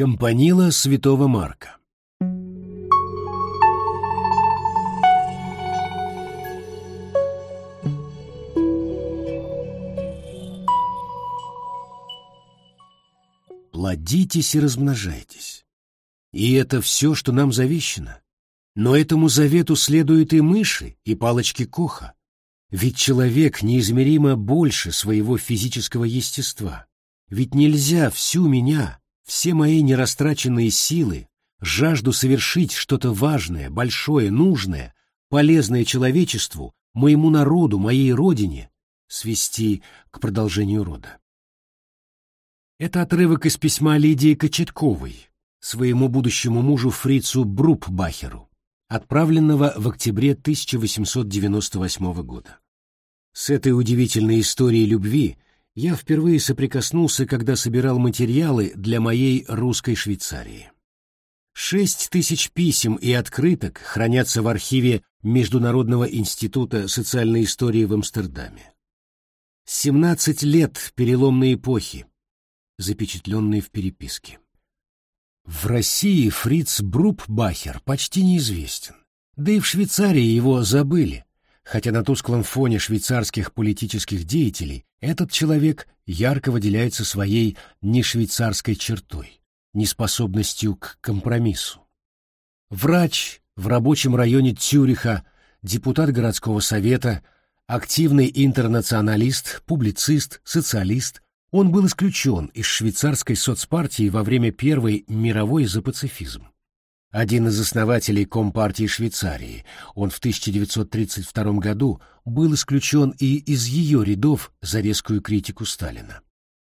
Компанила святого Марка Плодитесь и размножайтесь. И это все, что нам завещено. Но этому завету следуют и мыши, и палочки Коха. Ведь человек неизмеримо больше своего физического естества. Ведь нельзя всю меня, все мои нерастраченные силы, жажду совершить что-то важное, большое, нужное, полезное человечеству, моему народу, моей родине, свести к продолжению рода. Это отрывок из письма Лидии Кочетковой, своему будущему мужу Фрицу Брупбахеру отправленного в октябре 1898 года. С этой удивительной историей любви я впервые соприкоснулся, когда собирал материалы для моей русской Швейцарии. Шесть тысяч писем и открыток хранятся в архиве Международного института социальной истории в Амстердаме. Семнадцать лет переломной эпохи, запечатленные в переписке. В России Фриц Брупбахер почти неизвестен. Да и в Швейцарии его забыли, хотя на тусклом фоне швейцарских политических деятелей этот человек ярко выделяется своей нешвейцарской чертой, неспособностью к компромиссу. Врач в рабочем районе Цюриха, депутат городского совета, активный интернационалист, публицист, социалист, он был исключен из швейцарской соцпартии во время Первой мировой за пацифизм. Один из основателей Компартии Швейцарии, он в 1932 году был исключен и из ее рядов за резкую критику Сталина.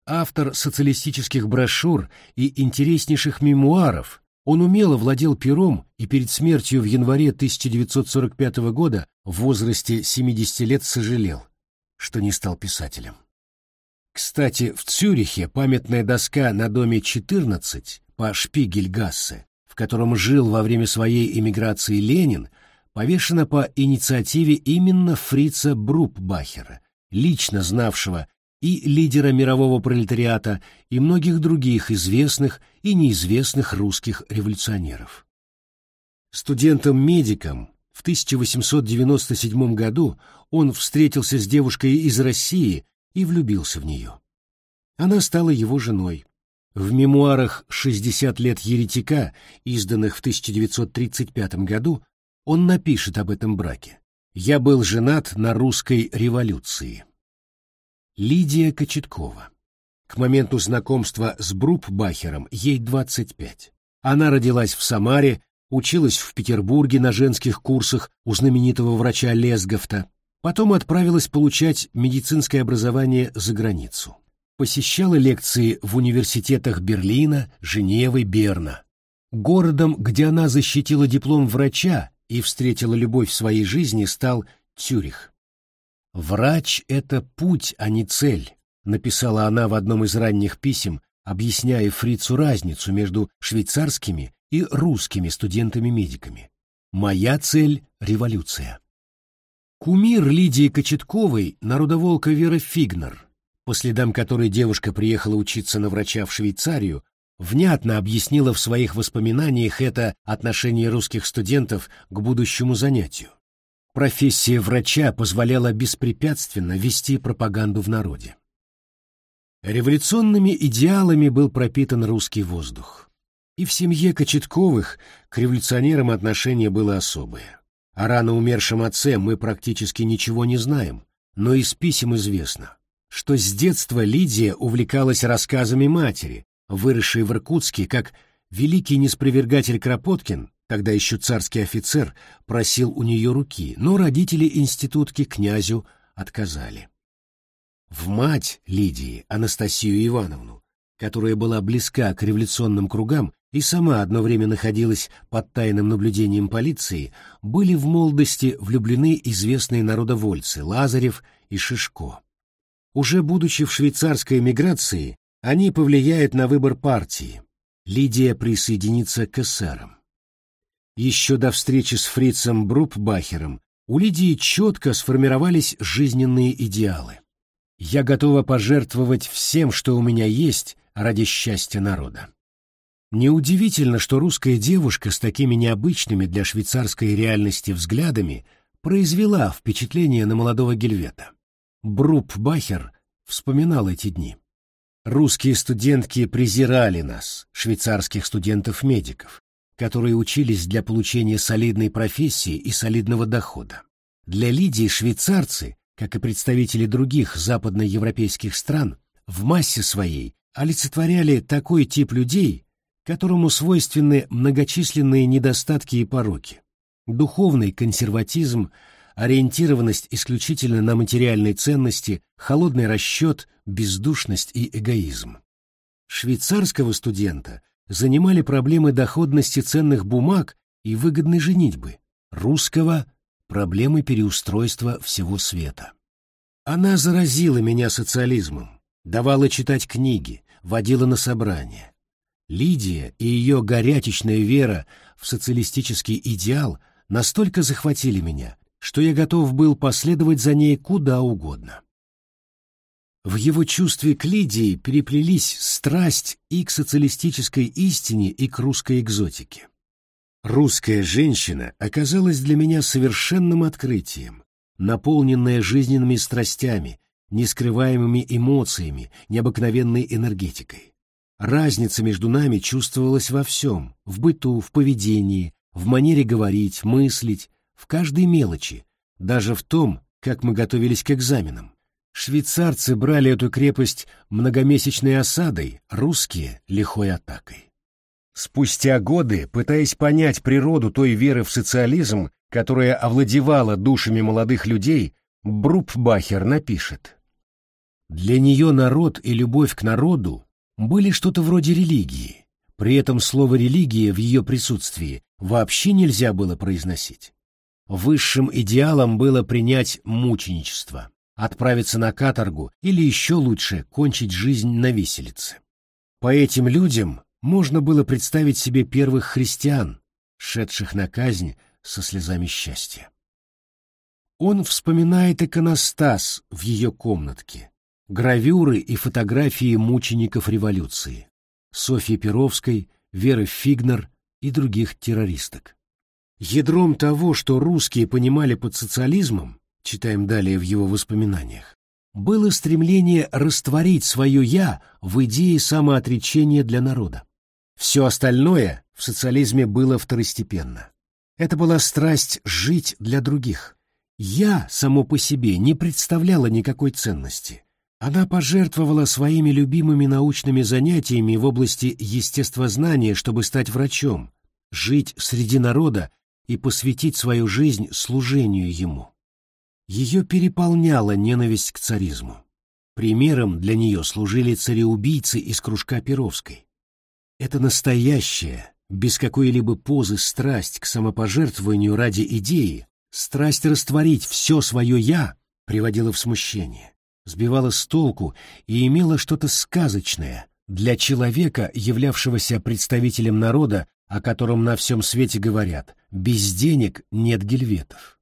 Автор социалистических брошюр и интереснейших мемуаров, он умело владел пером и перед смертью в январе 1945 года в возрасте 70 лет сожалел, что не стал писателем. Кстати, в Цюрихе памятная доска на доме 14 по Шпигельгассе, в котором жил во время своей эмиграции Ленин, повешена по инициативе именно Фрица Брупбахера, лично знавшего и лидера мирового пролетариата, и многих других известных и неизвестных русских революционеров. Студентом-медиком в 1897 году он встретился с девушкой из России, и влюбился в нее. Она стала его женой. В мемуарах «60 лет еретика», изданных в 1935 году, он напишет об этом браке. «Я был женат на русской революции». Лидия Кочеткова. К моменту знакомства с Брупбахером ей 25. Она родилась в Самаре, училась в Петербурге на женских курсах у знаменитого врача Лесговта, Потом отправилась получать медицинское образование за границу. Посещала лекции в университетах Берлина, Женевы, Берна. Городом, где она защитила диплом врача и встретила любовь своей жизни, стал Цюрих. «Врач — это путь, а не цель», — написала она в одном из ранних писем, объясняя фрицу разницу между швейцарскими и русскими студентами-медиками. «Моя цель — революция». Кумир Лидии Кочетковой — народоволка Вера Фигнер, по следам которой девушка приехала учиться на врача в Швейцарию, внятно объяснила в своих воспоминаниях это отношение русских студентов к будущему занятию. Профессия врача позволяла беспрепятственно вести пропаганду в народе. Революционными идеалами был пропитан русский воздух. И в семье Кочетковых к революционерам отношение было особое. О рано умершем отце мы практически ничего не знаем, но из писем известно, что с детства Лидия увлекалась рассказами матери, выросшей в Иркутске, как великий неспровергатель Кропоткин, тогда еще царский офицер, просил у нее руки, но родители институтки князю отказали. В мать Лидии, Анастасию Ивановну, которая была близка к революционным кругам, и сама одно время находилась под тайным наблюдением полиции, были в молодости влюблены известные народовольцы Лазарев и Шишко. Уже будучи в швейцарской эмиграции, они повлияют на выбор партии. Лидия присоединится к эсерам. Еще до встречи с фрицем Брупбахером у Лидии четко сформировались жизненные идеалы. «Я готова пожертвовать всем, что у меня есть, ради счастья народа». Неудивительно, что русская девушка с такими необычными для швейцарской реальности взглядами произвела впечатление на молодого Гельвета. Бруп Бахер вспоминал эти дни. Русские студентки презирали нас, швейцарских студентов-медиков, которые учились для получения солидной профессии и солидного дохода. Для Лидии швейцарцы, как и представители других западноевропейских стран, в массе своей олицетворяли такой тип людей, которому свойственны многочисленные недостатки и пороки. Духовный консерватизм, ориентированность исключительно на материальные ценности, холодный расчет, бездушность и эгоизм. Швейцарского студента занимали проблемы доходности ценных бумаг и выгодной женитьбы, русского проблемы переустройства всего света. Она заразила меня социализмом, давала читать книги, водила на собрания. Лидия и ее горячечная вера в социалистический идеал настолько захватили меня, что я готов был последовать за ней куда угодно. В его чувстве к Лидии переплелись страсть и к социалистической истине, и к русской экзотике. Русская женщина оказалась для меня совершенным открытием, наполненная жизненными страстями, нескрываемыми эмоциями, необыкновенной энергетикой. Разница между нами чувствовалась во всем, в быту, в поведении, в манере говорить, мыслить, в каждой мелочи, даже в том, как мы готовились к экзаменам. Швейцарцы брали эту крепость многомесячной осадой, русские — лихой атакой. Спустя годы, пытаясь понять природу той веры в социализм, которая овладевала душами молодых людей, Брупбахер напишет. Для нее народ и любовь к народу были что-то вроде религии. При этом слово «религия» в ее присутствии вообще нельзя было произносить. Высшим идеалом было принять мученичество, отправиться на каторгу или еще лучше кончить жизнь на виселице. По этим людям можно было представить себе первых христиан, шедших на казнь со слезами счастья. Он вспоминает иконостас в ее комнатке, гравюры и фотографии мучеников революции, Софьи Перовской, Веры Фигнер и других террористок. Ядром того, что русские понимали под социализмом, читаем далее в его воспоминаниях, было стремление растворить свое «я» в идее самоотречения для народа. Все остальное в социализме было второстепенно. Это была страсть жить для других. «Я» само по себе не представляло никакой ценности. Она пожертвовала своими любимыми научными занятиями в области естествознания, чтобы стать врачом, жить среди народа и посвятить свою жизнь служению ему. Ее переполняла ненависть к царизму. Примером для нее служили цареубийцы из кружка Перовской. Это настоящая, без какой-либо позы страсть к самопожертвованию ради идеи, страсть растворить все свое «я» приводила в смущение, сбивала с толку и имела что-то сказочное для человека, являвшегося представителем народа, о котором на всем свете говорят «без денег нет гельветов».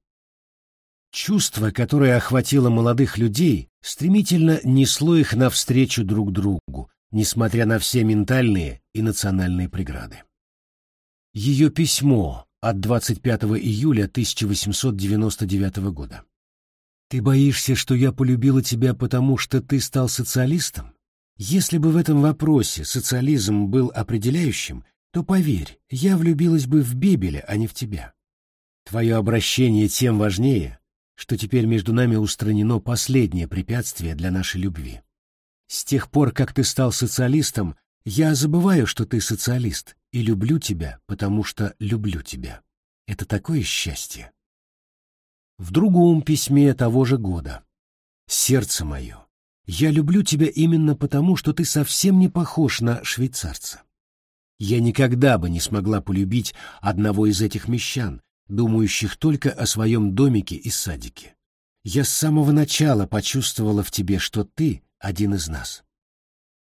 Чувство, которое охватило молодых людей, стремительно несло их навстречу друг другу, несмотря на все ментальные и национальные преграды. Ее письмо от 25 июля 1899 года. «Ты боишься, что я полюбила тебя, потому что ты стал социалистом? Если бы в этом вопросе социализм был определяющим, то, поверь, я влюбилась бы в Бебеля, а не в тебя. Твое обращение тем важнее, что теперь между нами устранено последнее препятствие для нашей любви. С тех пор, как ты стал социалистом, я забываю, что ты социалист, и люблю тебя, потому что люблю тебя. Это такое счастье. В другом письме того же года. Сердце мое, я люблю тебя именно потому, что ты совсем не похож на швейцарца. Я никогда бы не смогла полюбить одного из этих мещан, думающих только о своем домике и садике. Я с самого начала почувствовала в тебе, что ты один из нас.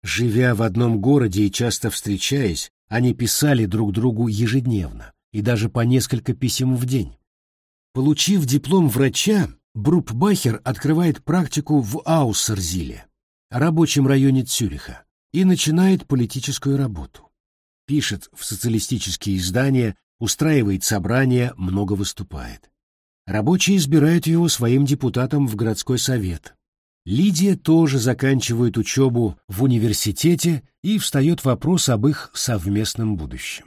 Живя в одном городе и часто встречаясь, они писали друг другу ежедневно и даже по несколько писем в день. Получив диплом врача, Бруп Бахер открывает практику в Аусерзиле, рабочем районе Цюриха, и начинает политическую работу. Пишет в социалистические издания, устраивает собрания, много выступает. Рабочие избирают его своим депутатом в городской совет. Лидия тоже заканчивает учебу в университете и встает вопрос об их совместном будущем.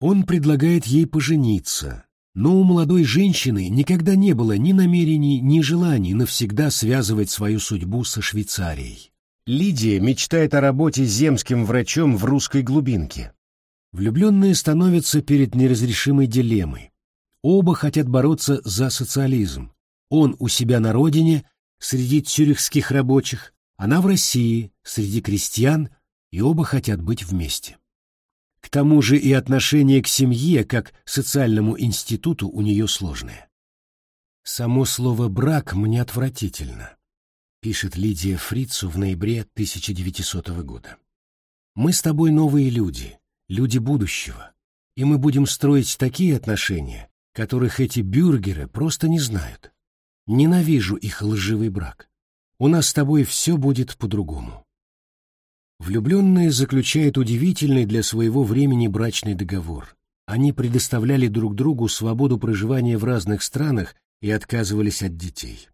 Он предлагает ей пожениться, но у молодой женщины никогда не было ни намерений, ни желаний навсегда связывать свою судьбу со Швейцарией. Лидия мечтает о работе земским врачом в русской глубинке. Влюбленные становятся перед неразрешимой дилеммой. Оба хотят бороться за социализм. Он у себя на родине, среди цюрихских рабочих, она в России, среди крестьян, и оба хотят быть вместе. К тому же и отношение к семье, как социальному институту, у нее сложное. Само слово «брак» мне отвратительно пишет Лидия Фрицу в ноябре 1900 года. «Мы с тобой новые люди, люди будущего, и мы будем строить такие отношения, которых эти бюргеры просто не знают. Ненавижу их лживый брак. У нас с тобой все будет по-другому». Влюбленные заключают удивительный для своего времени брачный договор. Они предоставляли друг другу свободу проживания в разных странах и отказывались от детей.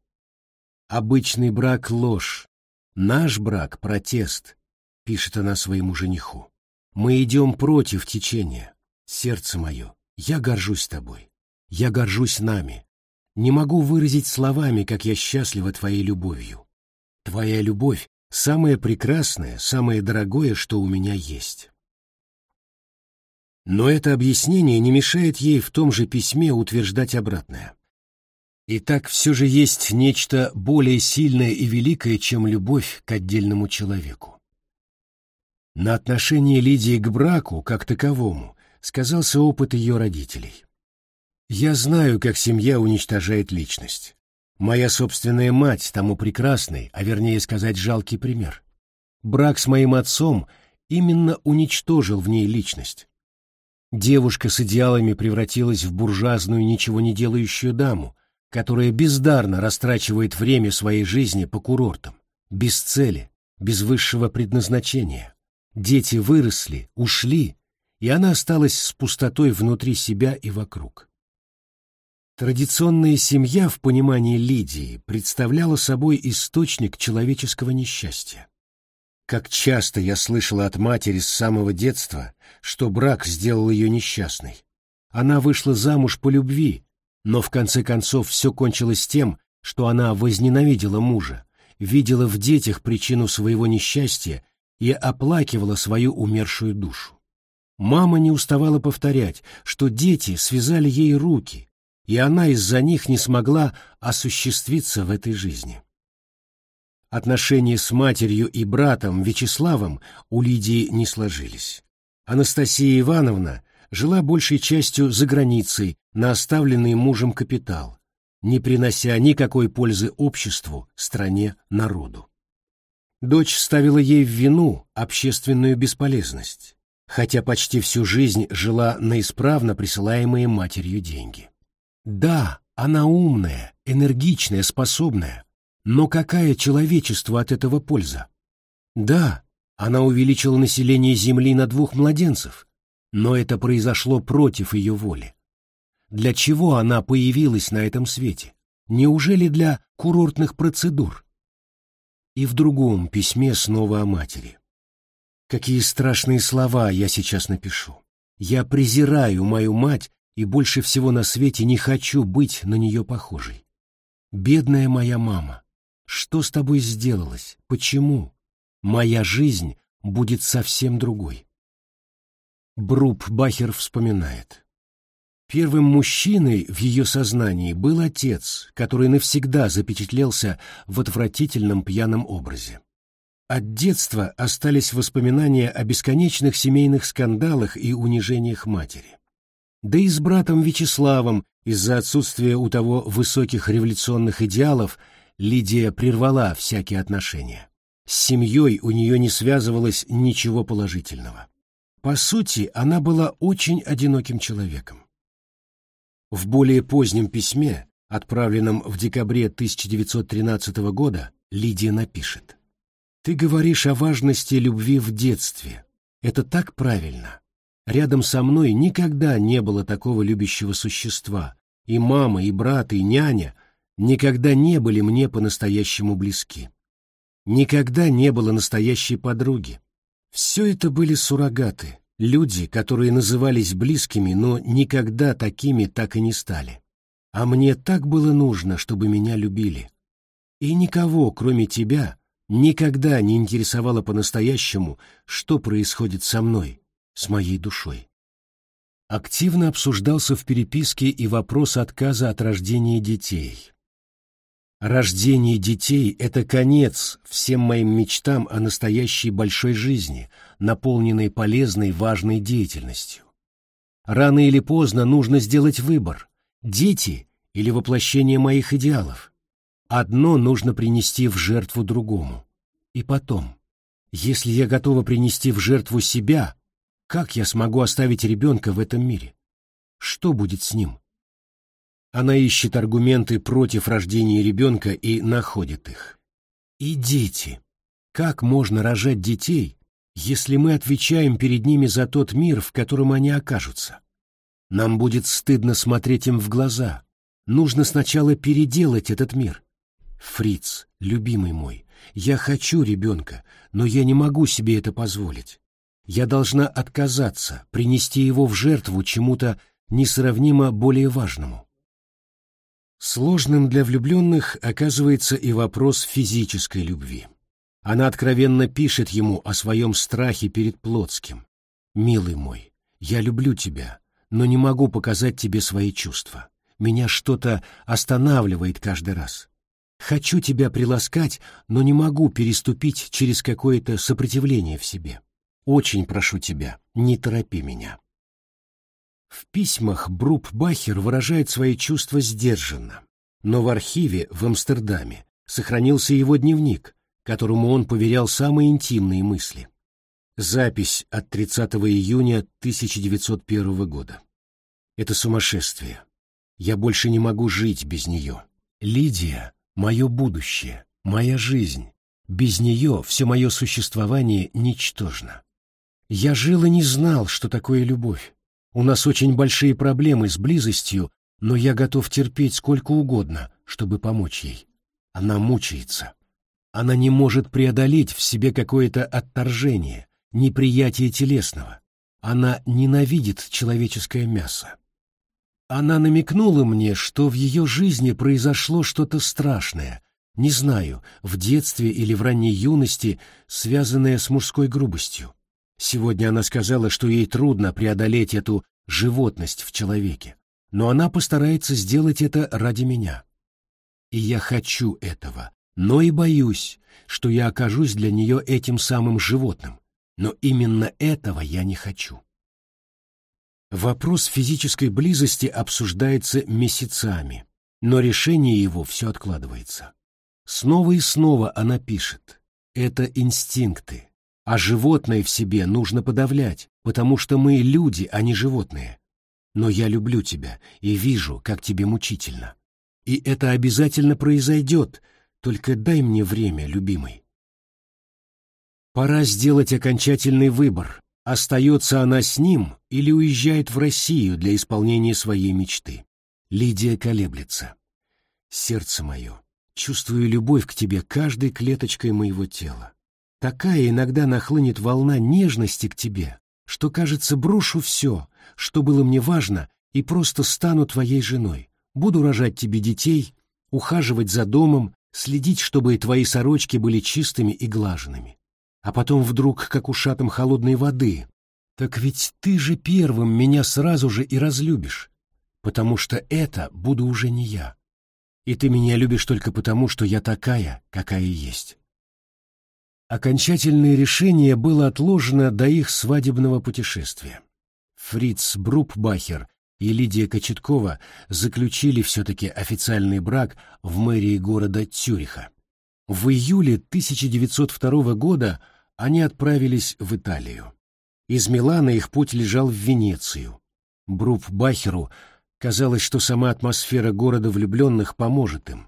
Обычный брак — ложь. Наш брак — протест, — пишет она своему жениху. Мы идем против течения. Сердце мое, я горжусь тобой. Я горжусь нами. Не могу выразить словами, как я счастлива твоей любовью. Твоя любовь — самое прекрасное, самое дорогое, что у меня есть. Но это объяснение не мешает ей в том же письме утверждать обратное. И так все же есть нечто более сильное и великое, чем любовь к отдельному человеку. На отношение Лидии к браку, как таковому, сказался опыт ее родителей. Я знаю, как семья уничтожает личность. Моя собственная мать тому прекрасный, а вернее сказать жалкий пример. Брак с моим отцом именно уничтожил в ней личность. Девушка с идеалами превратилась в буржуазную ничего не делающую даму, которая бездарно растрачивает время своей жизни по курортам, без цели, без высшего предназначения. Дети выросли, ушли, и она осталась с пустотой внутри себя и вокруг. Традиционная семья в понимании Лидии представляла собой источник человеческого несчастья. Как часто я слышала от матери с самого детства, что брак сделал ее несчастной. Она вышла замуж по любви, но в конце концов все кончилось тем, что она возненавидела мужа, видела в детях причину своего несчастья и оплакивала свою умершую душу. Мама не уставала повторять, что дети связали ей руки, и она из-за них не смогла осуществиться в этой жизни. Отношения с матерью и братом Вячеславом у Лидии не сложились. Анастасия Ивановна жила большей частью за границей на оставленный мужем капитал, не принося никакой пользы обществу, стране, народу. Дочь ставила ей в вину общественную бесполезность, хотя почти всю жизнь жила на исправно присылаемые матерью деньги. Да, она умная, энергичная, способная, но какая человечеству от этого польза? Да, она увеличила население Земли на двух младенцев, но это произошло против ее воли. Для чего она появилась на этом свете? Неужели для курортных процедур? И в другом письме снова о матери. Какие страшные слова я сейчас напишу. Я презираю мою мать и больше всего на свете не хочу быть на нее похожей. Бедная моя мама, что с тобой сделалось? Почему? Моя жизнь будет совсем другой. Бруп Бахер вспоминает. Первым мужчиной в ее сознании был отец, который навсегда запечатлелся в отвратительном пьяном образе. От детства остались воспоминания о бесконечных семейных скандалах и унижениях матери. Да и с братом Вячеславом из-за отсутствия у того высоких революционных идеалов Лидия прервала всякие отношения. С семьей у нее не связывалось ничего положительного. По сути, она была очень одиноким человеком. В более позднем письме, отправленном в декабре 1913 года, Лидия напишет. «Ты говоришь о важности любви в детстве, Это так правильно. Рядом со мной никогда не было такого любящего существа, и мама, и брат, и няня никогда не были мне по-настоящему близки. Никогда не было настоящей подруги. Все это были суррогаты, люди, которые назывались близкими, но никогда такими так и не стали. А мне так было нужно, чтобы меня любили. И никого, кроме тебя, никогда не интересовало по-настоящему, что происходит со мной, с моей душой. Активно обсуждался в переписке и вопрос отказа от рождения детей. Рождение детей — это конец всем моим мечтам о настоящей большой жизни, наполненной полезной, важной деятельностью. Рано или поздно нужно сделать выбор — дети или воплощение моих идеалов. Одно нужно принести в жертву другому. И потом, если я готова принести в жертву себя, как я смогу оставить ребенка в этом мире? Что будет с ним? Она ищет аргументы против рождения ребенка и находит их. И дети. Как можно рожать детей, если мы отвечаем перед ними за тот мир, в котором они окажутся? Нам будет стыдно смотреть им в глаза. Нужно сначала переделать этот мир. Фриц, любимый мой, я хочу ребенка, но я не могу себе это позволить. Я должна отказаться, принести его в жертву чему-то несравнимо более важному. Сложным для влюбленных оказывается и вопрос физической любви. Она откровенно пишет ему о своем страхе перед Плотским. «Милый мой, я люблю тебя, но не могу показать тебе свои чувства. Меня что-то останавливает каждый раз. Хочу тебя приласкать, но не могу переступить через какое-то сопротивление в себе. Очень прошу тебя, не торопи меня». В письмах Бруп Бахер выражает свои чувства сдержанно, но в архиве в Амстердаме сохранился его дневник, которому он поверял самые интимные мысли. Запись от 30 июня 1901 года. Это сумасшествие. Я больше не могу жить без нее. Лидия — мое будущее, моя жизнь. Без нее все мое существование ничтожно. Я жил и не знал, что такое любовь. У нас очень большие проблемы с близостью, но я готов терпеть сколько угодно, чтобы помочь ей. Она мучается. Она не может преодолеть в себе какое-то отторжение, неприятие телесного. Она ненавидит человеческое мясо. Она намекнула мне, что в ее жизни произошло что-то страшное, не знаю, в детстве или в ранней юности, связанное с мужской грубостью. Сегодня она сказала, что ей трудно преодолеть эту животность в человеке, но она постарается сделать это ради меня. И я хочу этого, но и боюсь, что я окажусь для нее этим самым животным, но именно этого я не хочу. Вопрос физической близости обсуждается месяцами, но решение его все откладывается. Снова и снова она пишет. Это инстинкты, а животное в себе нужно подавлять, потому что мы люди, а не животные. Но я люблю тебя и вижу, как тебе мучительно. И это обязательно произойдет, только дай мне время, любимый. Пора сделать окончательный выбор, остается она с ним или уезжает в Россию для исполнения своей мечты. Лидия колеблется. Сердце мое, чувствую любовь к тебе каждой клеточкой моего тела. Такая иногда нахлынет волна нежности к тебе, что, кажется, брошу все, что было мне важно, и просто стану твоей женой. Буду рожать тебе детей, ухаживать за домом, следить, чтобы твои сорочки были чистыми и глаженными. А потом вдруг, как ушатом холодной воды. Так ведь ты же первым меня сразу же и разлюбишь, потому что это буду уже не я. И ты меня любишь только потому, что я такая, какая есть. Окончательное решение было отложено до их свадебного путешествия. Фриц Брупбахер и Лидия Кочеткова заключили все-таки официальный брак в мэрии города Цюриха. В июле 1902 года они отправились в Италию. Из Милана их путь лежал в Венецию. Брупбахеру казалось, что сама атмосфера города влюбленных поможет им.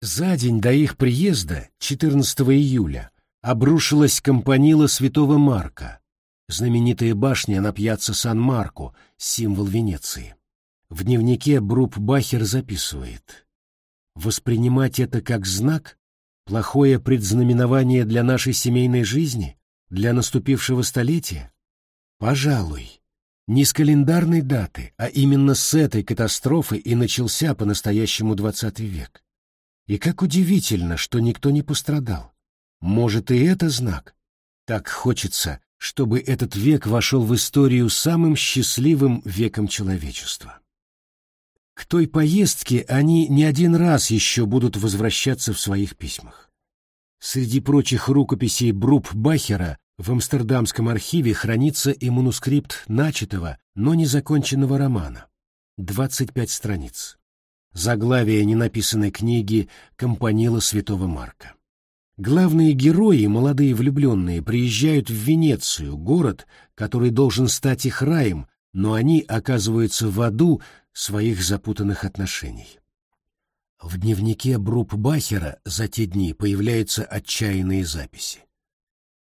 За день до их приезда, 14 июля, обрушилась компанила святого Марка, знаменитая башня на пьяцца Сан-Марко, символ Венеции. В дневнике Бруп Бахер записывает «Воспринимать это как знак? Плохое предзнаменование для нашей семейной жизни? Для наступившего столетия? Пожалуй. Не с календарной даты, а именно с этой катастрофы и начался по-настоящему двадцатый век. И как удивительно, что никто не пострадал. Может, и это знак? Так хочется, чтобы этот век вошел в историю самым счастливым веком человечества. К той поездке они не один раз еще будут возвращаться в своих письмах. Среди прочих рукописей Бруп Бахера в Амстердамском архиве хранится и манускрипт начатого, но незаконченного романа. 25 страниц. Заглавие ненаписанной книги «Компанила святого Марка». Главные герои, молодые влюбленные, приезжают в Венецию, город, который должен стать их раем, но они оказываются в аду своих запутанных отношений. В дневнике Бруп Бахера за те дни появляются отчаянные записи.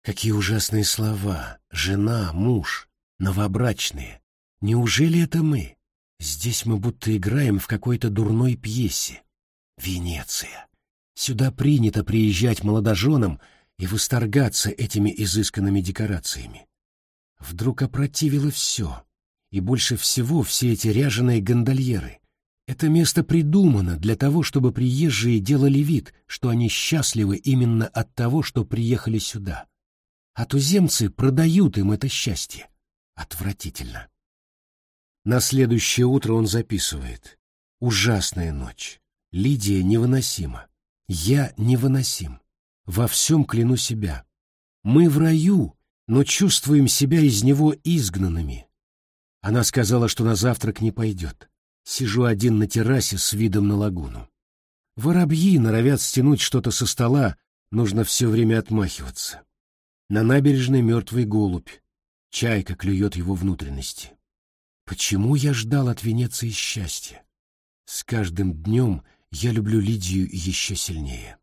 Какие ужасные слова! Жена, муж, новобрачные. Неужели это мы? Здесь мы будто играем в какой-то дурной пьесе. Венеция. Сюда принято приезжать молодоженам и восторгаться этими изысканными декорациями. Вдруг опротивило все, и больше всего все эти ряженые гондольеры. Это место придумано для того, чтобы приезжие делали вид, что они счастливы именно от того, что приехали сюда. А туземцы продают им это счастье. Отвратительно. На следующее утро он записывает. Ужасная ночь. Лидия невыносима. Я невыносим. Во всем кляну себя. Мы в раю, но чувствуем себя из него изгнанными. Она сказала, что на завтрак не пойдет. Сижу один на террасе с видом на лагуну. Воробьи норовят стянуть что-то со стола, нужно все время отмахиваться. На набережной мертвый голубь. Чайка клюет его внутренности. Почему я ждал от Венеции счастья? С каждым днем я люблю Лидию еще сильнее.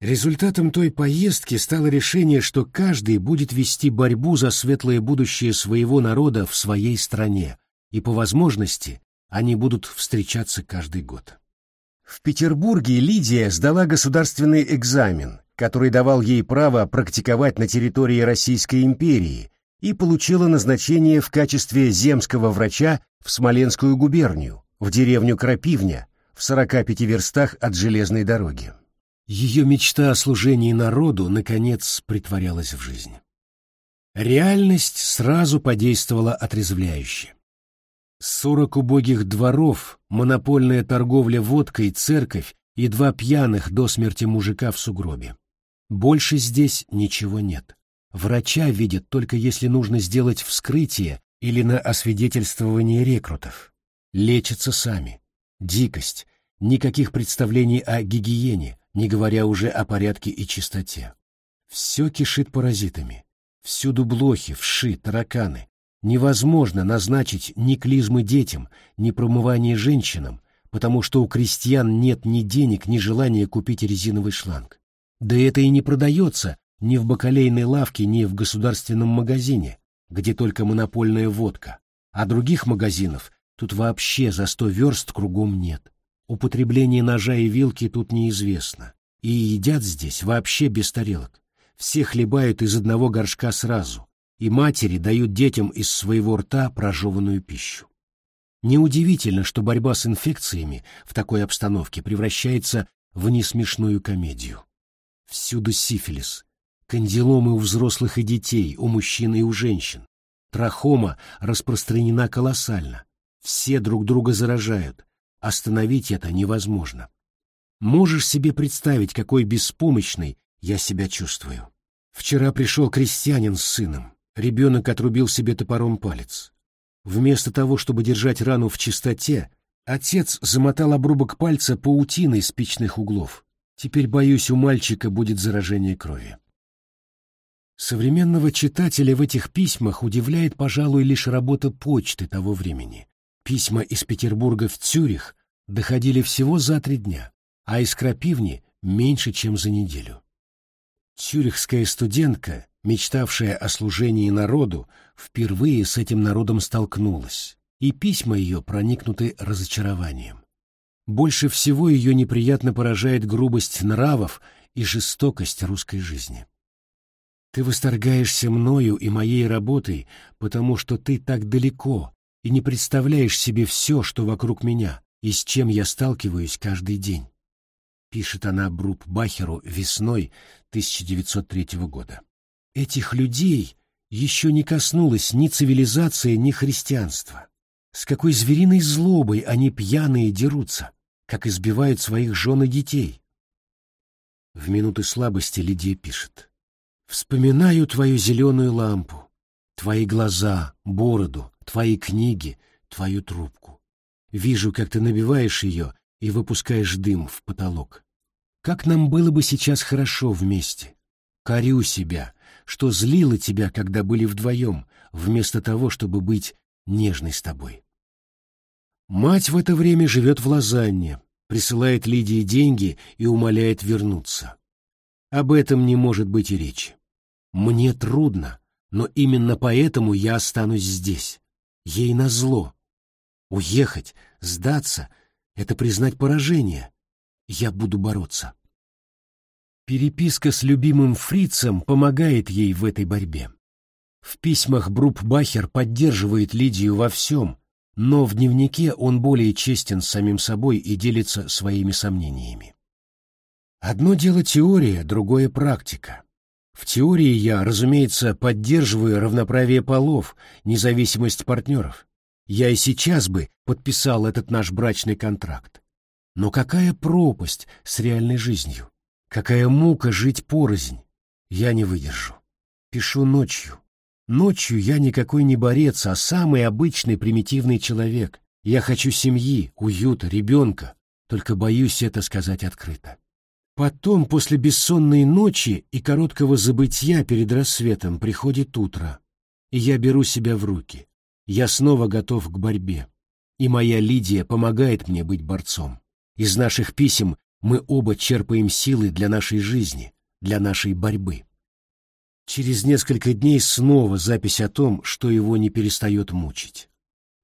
Результатом той поездки стало решение, что каждый будет вести борьбу за светлое будущее своего народа в своей стране, и по возможности они будут встречаться каждый год. В Петербурге Лидия сдала государственный экзамен, который давал ей право практиковать на территории Российской империи, и получила назначение в качестве земского врача в Смоленскую губернию, в деревню Крапивня, в 45 верстах от железной дороги. Ее мечта о служении народу, наконец, притворялась в жизнь. Реальность сразу подействовала отрезвляюще. Сорок убогих дворов, монопольная торговля водкой, церковь и два пьяных до смерти мужика в сугробе. Больше здесь ничего нет. Врача видят только если нужно сделать вскрытие или на освидетельствование рекрутов. Лечатся сами. Дикость, никаких представлений о гигиене, не говоря уже о порядке и чистоте. Все кишит паразитами. Всюду блохи, вши, тараканы. Невозможно назначить ни клизмы детям, ни промывание женщинам, потому что у крестьян нет ни денег, ни желания купить резиновый шланг. Да это и не продается ни в бакалейной лавке, ни в государственном магазине, где только монопольная водка, а других магазинов тут вообще за сто верст кругом нет. Употребление ножа и вилки тут неизвестно. И едят здесь вообще без тарелок. Все хлебают из одного горшка сразу, и матери дают детям из своего рта прожеванную пищу. Неудивительно, что борьба с инфекциями в такой обстановке превращается в несмешную комедию. Всюду сифилис, кандиломы у взрослых и детей, у мужчин и у женщин. Трахома распространена колоссально. Все друг друга заражают, Остановить это невозможно. Можешь себе представить, какой беспомощной я себя чувствую. Вчера пришел крестьянин с сыном. Ребенок отрубил себе топором палец. Вместо того, чтобы держать рану в чистоте, отец замотал обрубок пальца паутиной спичных углов. Теперь, боюсь, у мальчика будет заражение крови. Современного читателя в этих письмах удивляет, пожалуй, лишь работа почты того времени. Письма из Петербурга в Цюрих доходили всего за три дня, а из Крапивни меньше, чем за неделю. Цюрихская студентка, мечтавшая о служении народу, впервые с этим народом столкнулась, и письма ее проникнуты разочарованием. Больше всего ее неприятно поражает грубость нравов и жестокость русской жизни. Ты восторгаешься мною и моей работой, потому что ты так далеко и не представляешь себе все, что вокруг меня, и с чем я сталкиваюсь каждый день. Пишет она Бруп Бахеру весной 1903 года. Этих людей еще не коснулась ни цивилизация, ни христианство. С какой звериной злобой они пьяные дерутся, как избивают своих жен и детей. В минуты слабости Лидия пишет. Вспоминаю твою зеленую лампу, твои глаза, бороду, твои книги, твою трубку. Вижу, как ты набиваешь ее и выпускаешь дым в потолок. Как нам было бы сейчас хорошо вместе. Корю себя, что злила тебя, когда были вдвоем, вместо того, чтобы быть нежной с тобой. Мать в это время живет в Лозанне, присылает Лидии деньги и умоляет вернуться. Об этом не может быть и речи. Мне трудно, но именно поэтому я останусь здесь. Ей назло. Уехать, сдаться — это признать поражение. Я буду бороться. Переписка с любимым фрицем помогает ей в этой борьбе. В письмах Бруп Бахер поддерживает Лидию во всем, но в дневнике он более честен с самим собой и делится своими сомнениями. Одно дело теория, другое практика. В теории я, разумеется, поддерживаю равноправие полов, независимость партнеров. Я и сейчас бы подписал этот наш брачный контракт. Но какая пропасть с реальной жизнью? Какая мука жить порознь? Я не выдержу. Пишу ночью. Ночью я никакой не борец, а самый обычный примитивный человек. Я хочу семьи, уюта, ребенка, только боюсь это сказать открыто. Потом, после бессонной ночи и короткого забытья перед рассветом, приходит утро, и я беру себя в руки. Я снова готов к борьбе, и моя Лидия помогает мне быть борцом. Из наших писем мы оба черпаем силы для нашей жизни, для нашей борьбы. Через несколько дней снова запись о том, что его не перестает мучить.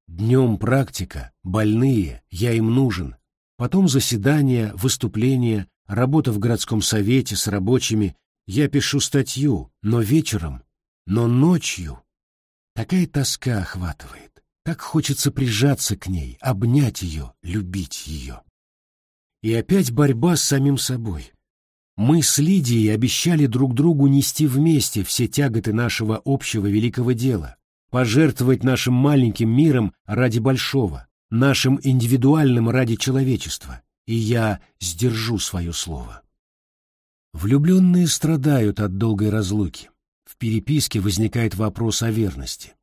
Днем практика, больные, я им нужен. Потом заседания, выступления, работа в городском совете с рабочими, я пишу статью, но вечером, но ночью. Такая тоска охватывает. Так хочется прижаться к ней, обнять ее, любить ее. И опять борьба с самим собой. Мы с Лидией обещали друг другу нести вместе все тяготы нашего общего великого дела, пожертвовать нашим маленьким миром ради большого, нашим индивидуальным ради человечества и я сдержу свое слово. Влюбленные страдают от долгой разлуки. В переписке возникает вопрос о верности.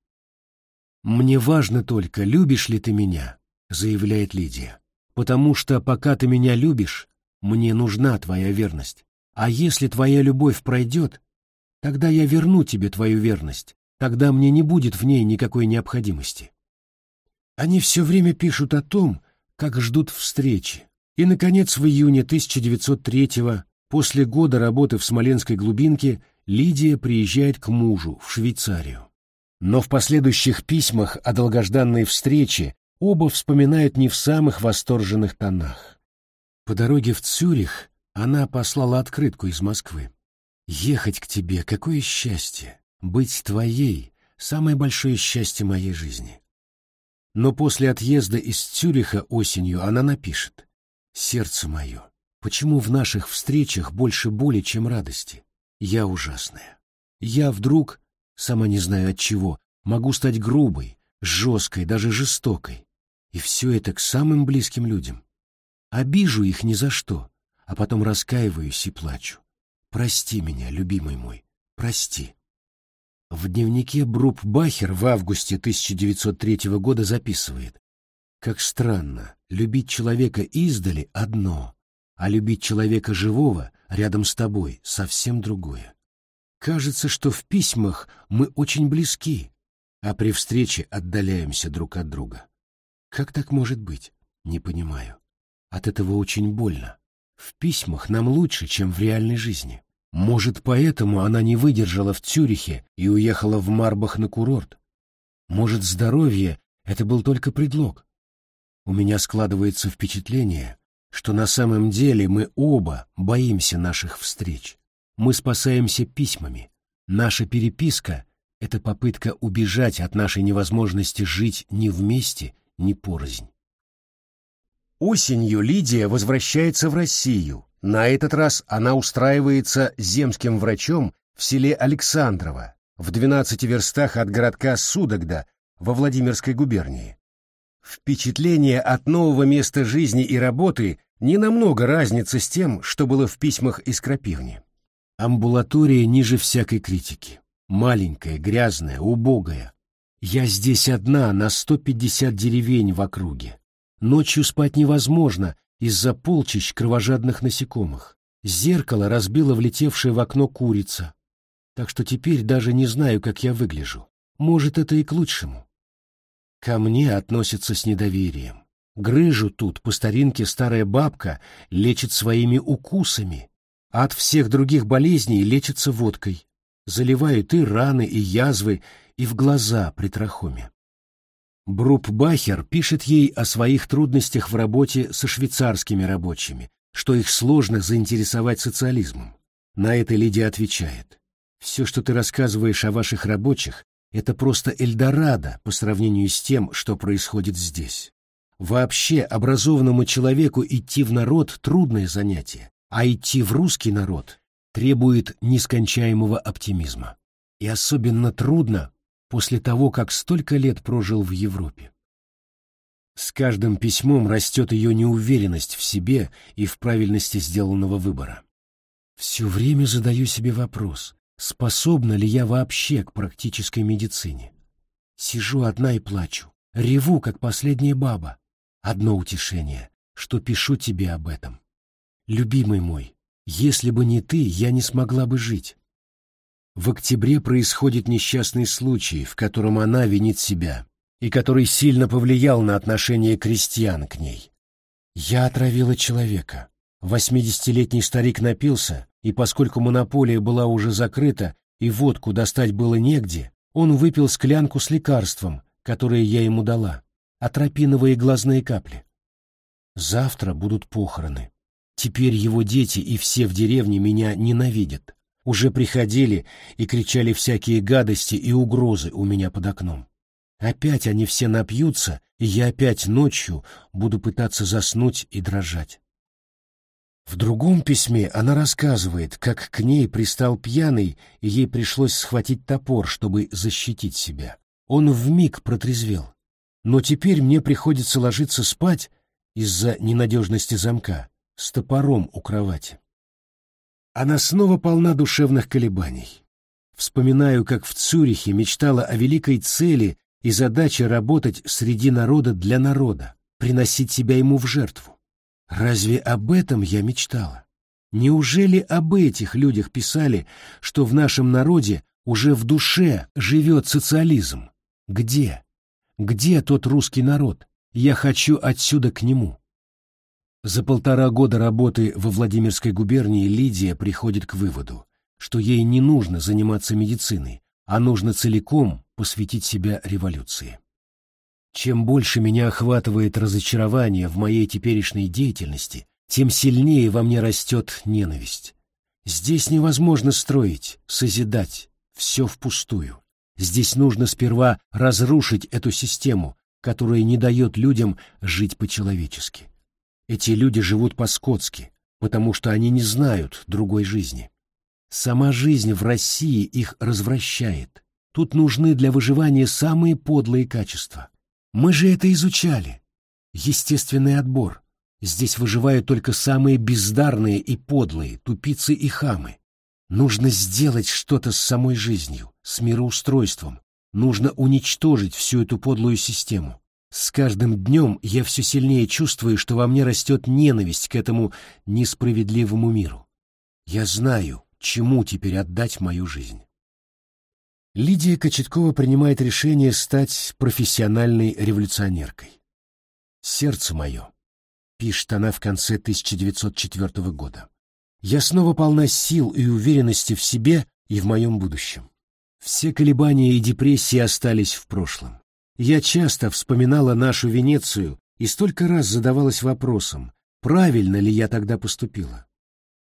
«Мне важно только, любишь ли ты меня», — заявляет Лидия. «Потому что пока ты меня любишь, мне нужна твоя верность. А если твоя любовь пройдет, тогда я верну тебе твою верность, тогда мне не будет в ней никакой необходимости». Они все время пишут о том, как ждут встречи, и, наконец, в июне 1903-го, после года работы в Смоленской глубинке, Лидия приезжает к мужу в Швейцарию. Но в последующих письмах о долгожданной встрече оба вспоминают не в самых восторженных тонах. По дороге в Цюрих она послала открытку из Москвы. «Ехать к тебе — какое счастье! Быть твоей — самое большое счастье моей жизни!» Но после отъезда из Цюриха осенью она напишет Сердце мое, почему в наших встречах больше боли, чем радости? Я ужасная. Я вдруг, сама не знаю от чего, могу стать грубой, жесткой, даже жестокой. И все это к самым близким людям. Обижу их ни за что, а потом раскаиваюсь и плачу. Прости меня, любимый мой, прости. В дневнике Бруп Бахер в августе 1903 года записывает как странно, любить человека издали — одно, а любить человека живого рядом с тобой — совсем другое. Кажется, что в письмах мы очень близки, а при встрече отдаляемся друг от друга. Как так может быть? Не понимаю. От этого очень больно. В письмах нам лучше, чем в реальной жизни. Может, поэтому она не выдержала в Цюрихе и уехала в Марбах на курорт? Может, здоровье — это был только предлог? У меня складывается впечатление, что на самом деле мы оба боимся наших встреч. Мы спасаемся письмами. Наша переписка — это попытка убежать от нашей невозможности жить ни вместе, ни порознь. Осенью Лидия возвращается в Россию, на этот раз она устраивается земским врачом в селе Александрово, в 12 верстах от городка Судогда во Владимирской губернии. Впечатление от нового места жизни и работы не намного разнится с тем, что было в письмах из Крапивни. Амбулатория ниже всякой критики. Маленькая, грязная, убогая. Я здесь одна на 150 деревень в округе. Ночью спать невозможно, из-за полчищ кровожадных насекомых. Зеркало разбило влетевшая в окно курица. Так что теперь даже не знаю, как я выгляжу. Может, это и к лучшему. Ко мне относятся с недоверием. Грыжу тут по старинке старая бабка лечит своими укусами, а от всех других болезней лечится водкой. Заливают и раны, и язвы, и в глаза при трахоме. Бруп Бахер пишет ей о своих трудностях в работе со швейцарскими рабочими, что их сложно заинтересовать социализмом. На это Лидия отвечает. «Все, что ты рассказываешь о ваших рабочих, это просто Эльдорадо по сравнению с тем, что происходит здесь. Вообще, образованному человеку идти в народ – трудное занятие, а идти в русский народ требует нескончаемого оптимизма. И особенно трудно после того, как столько лет прожил в Европе. С каждым письмом растет ее неуверенность в себе и в правильности сделанного выбора. Все время задаю себе вопрос, способна ли я вообще к практической медицине. Сижу одна и плачу, реву, как последняя баба. Одно утешение, что пишу тебе об этом. Любимый мой, если бы не ты, я не смогла бы жить. В октябре происходит несчастный случай, в котором она винит себя, и который сильно повлиял на отношение крестьян к ней. Я отравила человека. Восьмидесятилетний старик напился, и поскольку монополия была уже закрыта и водку достать было негде, он выпил склянку с лекарством, которое я ему дала, атропиновые глазные капли. Завтра будут похороны. Теперь его дети и все в деревне меня ненавидят уже приходили и кричали всякие гадости и угрозы у меня под окном. Опять они все напьются, и я опять ночью буду пытаться заснуть и дрожать. В другом письме она рассказывает, как к ней пристал пьяный, и ей пришлось схватить топор, чтобы защитить себя. Он вмиг протрезвел. Но теперь мне приходится ложиться спать из-за ненадежности замка с топором у кровати. Она снова полна душевных колебаний. Вспоминаю, как в Цюрихе мечтала о великой цели и задаче работать среди народа для народа, приносить себя ему в жертву. Разве об этом я мечтала? Неужели об этих людях писали, что в нашем народе уже в душе живет социализм? Где? Где тот русский народ? Я хочу отсюда к нему. За полтора года работы во Владимирской губернии Лидия приходит к выводу, что ей не нужно заниматься медициной, а нужно целиком посвятить себя революции. Чем больше меня охватывает разочарование в моей теперешней деятельности, тем сильнее во мне растет ненависть. Здесь невозможно строить, созидать, все впустую. Здесь нужно сперва разрушить эту систему, которая не дает людям жить по-человечески. Эти люди живут по-скотски, потому что они не знают другой жизни. Сама жизнь в России их развращает. Тут нужны для выживания самые подлые качества. Мы же это изучали. Естественный отбор. Здесь выживают только самые бездарные и подлые, тупицы и хамы. Нужно сделать что-то с самой жизнью, с мироустройством. Нужно уничтожить всю эту подлую систему. С каждым днем я все сильнее чувствую, что во мне растет ненависть к этому несправедливому миру. Я знаю, чему теперь отдать мою жизнь. Лидия Кочеткова принимает решение стать профессиональной революционеркой. «Сердце мое», — пишет она в конце 1904 года, — Я снова полна сил и уверенности в себе и в моем будущем. Все колебания и депрессии остались в прошлом. Я часто вспоминала нашу Венецию и столько раз задавалась вопросом, правильно ли я тогда поступила.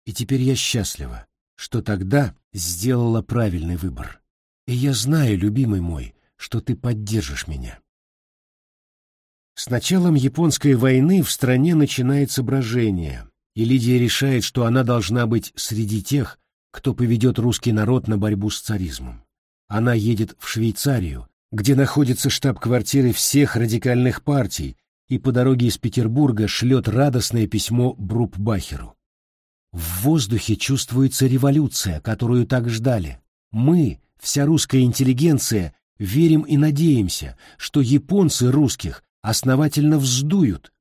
И теперь я счастлива, что тогда сделала правильный выбор. И я знаю, любимый мой, что ты поддержишь меня. С началом японской войны в стране начинается брожение, и Лидия решает, что она должна быть среди тех, кто поведет русский народ на борьбу с царизмом. Она едет в Швейцарию, где находится штаб-квартиры всех радикальных партий, и по дороге из Петербурга шлет радостное письмо Брупбахеру. В воздухе чувствуется революция, которую так ждали. Мы, вся русская интеллигенция, верим и надеемся, что японцы русских основательно вздуют.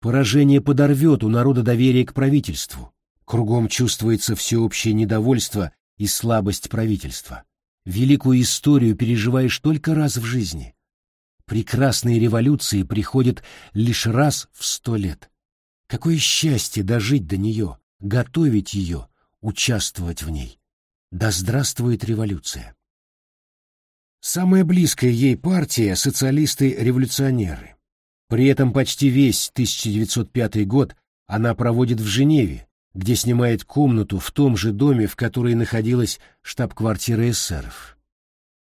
Поражение подорвет у народа доверие к правительству. Кругом чувствуется всеобщее недовольство и слабость правительства. Великую историю переживаешь только раз в жизни. Прекрасные революции приходят лишь раз в сто лет. Какое счастье дожить до нее, готовить ее, участвовать в ней. Да здравствует революция! Самая близкая ей партия — социалисты-революционеры. При этом почти весь 1905 год она проводит в Женеве, где снимает комнату в том же доме, в которой находилась штаб-квартира эсеров.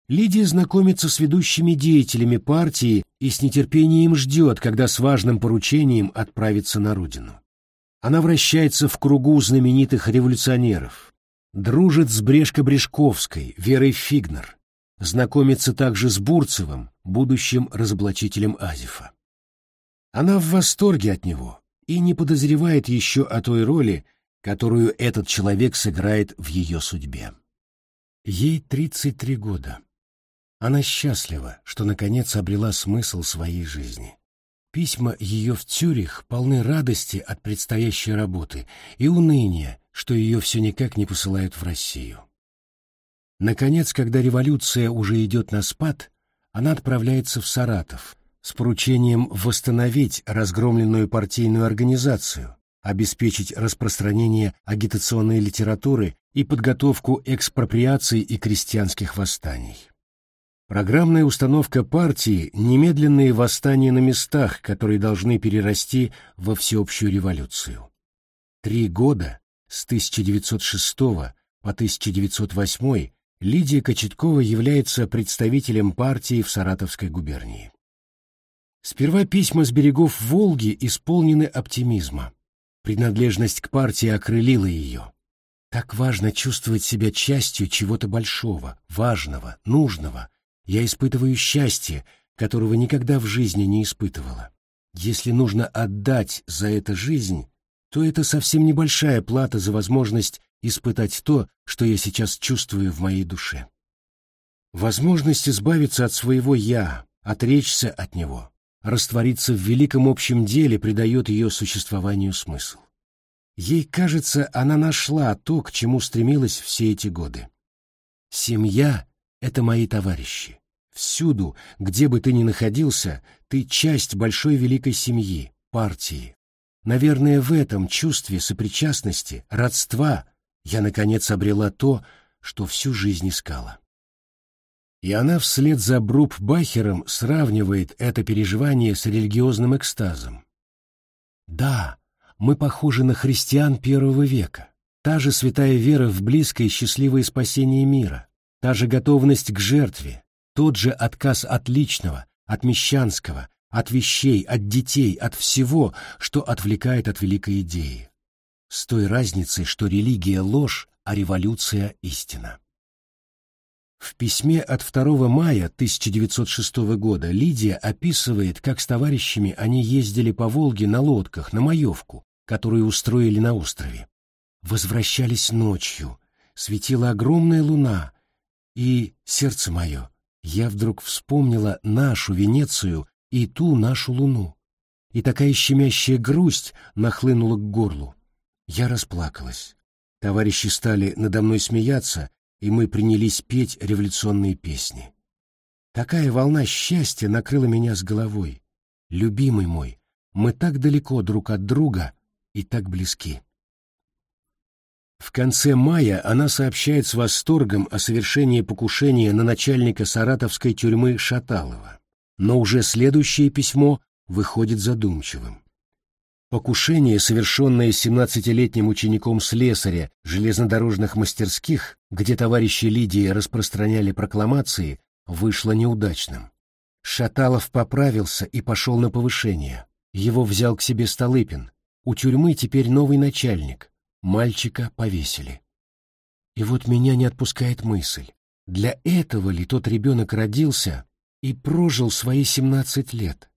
Лидия знакомится с ведущими деятелями партии и с нетерпением ждет, когда с важным поручением отправится на родину. Она вращается в кругу знаменитых революционеров, дружит с Брешко-Брешковской, Верой Фигнер, знакомится также с Бурцевым, будущим разоблачителем Азифа. Она в восторге от него и не подозревает еще о той роли, которую этот человек сыграет в ее судьбе. Ей 33 года. Она счастлива, что наконец обрела смысл своей жизни. Письма ее в Цюрих полны радости от предстоящей работы и уныния, что ее все никак не посылают в Россию. Наконец, когда революция уже идет на спад, она отправляется в Саратов, с поручением восстановить разгромленную партийную организацию, обеспечить распространение агитационной литературы и подготовку экспроприаций и крестьянских восстаний. Программная установка партии – немедленные восстания на местах, которые должны перерасти во всеобщую революцию. Три года, с 1906 по 1908, Лидия Кочеткова является представителем партии в Саратовской губернии. Сперва письма с берегов Волги исполнены оптимизма. Принадлежность к партии окрылила ее. Так важно чувствовать себя частью чего-то большого, важного, нужного. Я испытываю счастье, которого никогда в жизни не испытывала. Если нужно отдать за это жизнь, то это совсем небольшая плата за возможность испытать то, что я сейчас чувствую в моей душе. Возможность избавиться от своего «я», отречься от него, раствориться в великом общем деле придает ее существованию смысл. Ей кажется, она нашла то, к чему стремилась все эти годы. Семья — это мои товарищи. Всюду, где бы ты ни находился, ты часть большой великой семьи, партии. Наверное, в этом чувстве сопричастности, родства я, наконец, обрела то, что всю жизнь искала. И она вслед за Бруп Бахером сравнивает это переживание с религиозным экстазом. Да, мы похожи на христиан первого века. Та же святая вера в близкое и счастливое спасение мира, та же готовность к жертве, тот же отказ от личного, от мещанского, от вещей, от детей, от всего, что отвлекает от великой идеи. С той разницей, что религия — ложь, а революция — истина. В письме от 2 мая 1906 года Лидия описывает, как с товарищами они ездили по Волге на лодках на маевку, которую устроили на острове. Возвращались ночью, светила огромная луна, и, сердце мое, я вдруг вспомнила нашу Венецию и ту нашу луну. И такая щемящая грусть нахлынула к горлу. Я расплакалась. Товарищи стали надо мной смеяться, и мы принялись петь революционные песни. Такая волна счастья накрыла меня с головой. Любимый мой, мы так далеко друг от друга и так близки. В конце мая она сообщает с восторгом о совершении покушения на начальника саратовской тюрьмы Шаталова, но уже следующее письмо выходит задумчивым. Покушение, совершенное 17-летним учеником слесаря железнодорожных мастерских, где товарищи Лидии распространяли прокламации, вышло неудачным. Шаталов поправился и пошел на повышение. Его взял к себе Столыпин. У тюрьмы теперь новый начальник. Мальчика повесили. И вот меня не отпускает мысль. Для этого ли тот ребенок родился и прожил свои 17 лет?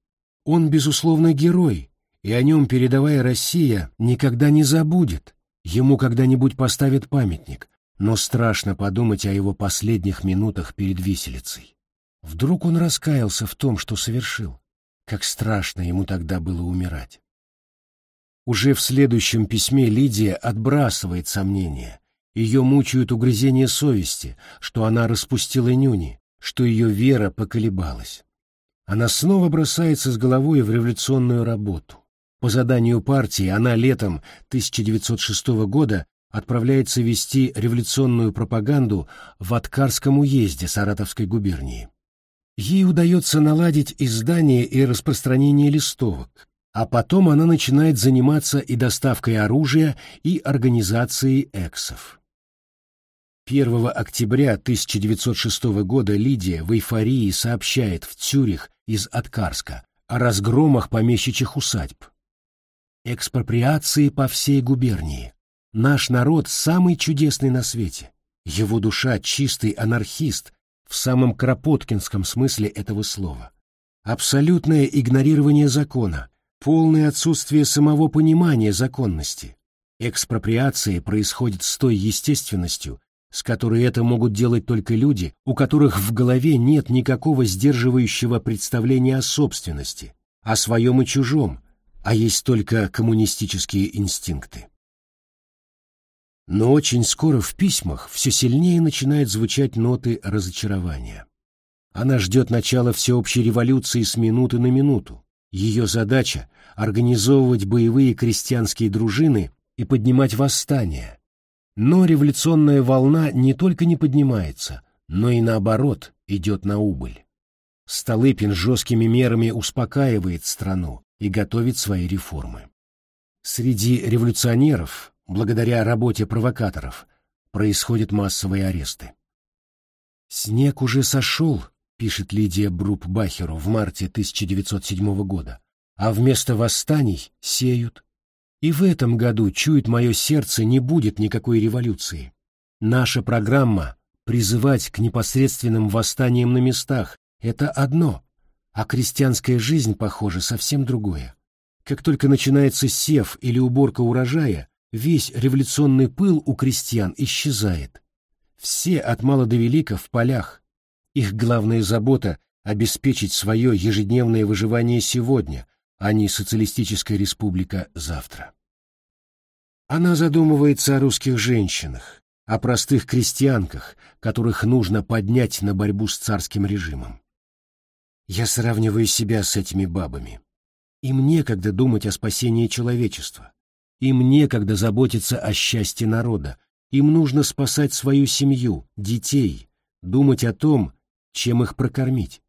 Он, безусловно, герой, и о нем передовая Россия никогда не забудет. Ему когда-нибудь поставят памятник, но страшно подумать о его последних минутах перед виселицей. Вдруг он раскаялся в том, что совершил. Как страшно ему тогда было умирать. Уже в следующем письме Лидия отбрасывает сомнения. Ее мучают угрызения совести, что она распустила нюни, что ее вера поколебалась. Она снова бросается с головой в революционную работу. По заданию партии она летом 1906 года отправляется вести революционную пропаганду в Аткарском уезде Саратовской губернии. Ей удается наладить издание и распространение листовок, а потом она начинает заниматься и доставкой оружия, и организацией эксов. 1 октября 1906 года Лидия в эйфории сообщает в Цюрих из Аткарска о разгромах помещичьих усадьб экспроприации по всей губернии. Наш народ самый чудесный на свете. Его душа чистый анархист в самом кропоткинском смысле этого слова. Абсолютное игнорирование закона, полное отсутствие самого понимания законности. Экспроприации происходят с той естественностью, с которой это могут делать только люди, у которых в голове нет никакого сдерживающего представления о собственности, о своем и чужом, а есть только коммунистические инстинкты. Но очень скоро в письмах все сильнее начинают звучать ноты разочарования. Она ждет начала всеобщей революции с минуты на минуту. Ее задача — организовывать боевые крестьянские дружины и поднимать восстания. Но революционная волна не только не поднимается, но и наоборот идет на убыль. Столыпин жесткими мерами успокаивает страну, и готовит свои реформы. Среди революционеров, благодаря работе провокаторов, происходят массовые аресты. «Снег уже сошел», — пишет Лидия Бруп-Бахеру в марте 1907 года, «а вместо восстаний сеют. И в этом году, чует мое сердце, не будет никакой революции. Наша программа — призывать к непосредственным восстаниям на местах — это одно, а крестьянская жизнь, похоже, совсем другое. Как только начинается сев или уборка урожая, весь революционный пыл у крестьян исчезает. Все от мала до велика в полях. Их главная забота — обеспечить свое ежедневное выживание сегодня, а не социалистическая республика завтра. Она задумывается о русских женщинах, о простых крестьянках, которых нужно поднять на борьбу с царским режимом. Я сравниваю себя с этими бабами. Им некогда думать о спасении человечества. Им некогда заботиться о счастье народа. Им нужно спасать свою семью, детей, думать о том, чем их прокормить.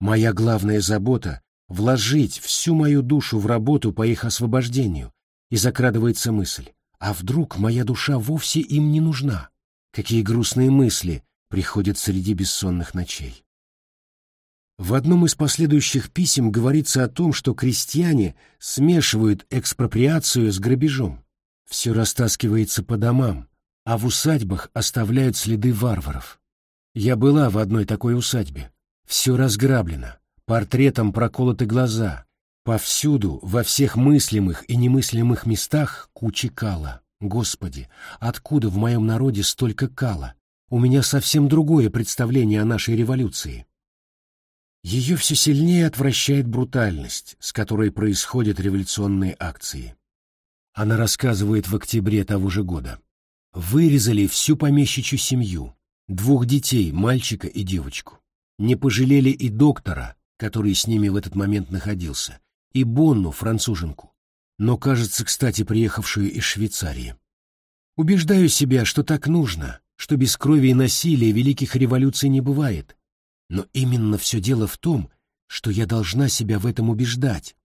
Моя главная забота — вложить всю мою душу в работу по их освобождению. И закрадывается мысль, а вдруг моя душа вовсе им не нужна? Какие грустные мысли приходят среди бессонных ночей. В одном из последующих писем говорится о том, что крестьяне смешивают экспроприацию с грабежом. Все растаскивается по домам, а в усадьбах оставляют следы варваров. Я была в одной такой усадьбе. Все разграблено, портретом проколоты глаза. Повсюду, во всех мыслимых и немыслимых местах куча кала. Господи, откуда в моем народе столько кала? У меня совсем другое представление о нашей революции. Ее все сильнее отвращает брутальность, с которой происходят революционные акции. Она рассказывает в октябре того же года. Вырезали всю помещичью семью, двух детей, мальчика и девочку. Не пожалели и доктора, который с ними в этот момент находился, и Бонну, француженку, но, кажется, кстати, приехавшую из Швейцарии. Убеждаю себя, что так нужно, что без крови и насилия великих революций не бывает. Но именно все дело в том, что я должна себя в этом убеждать.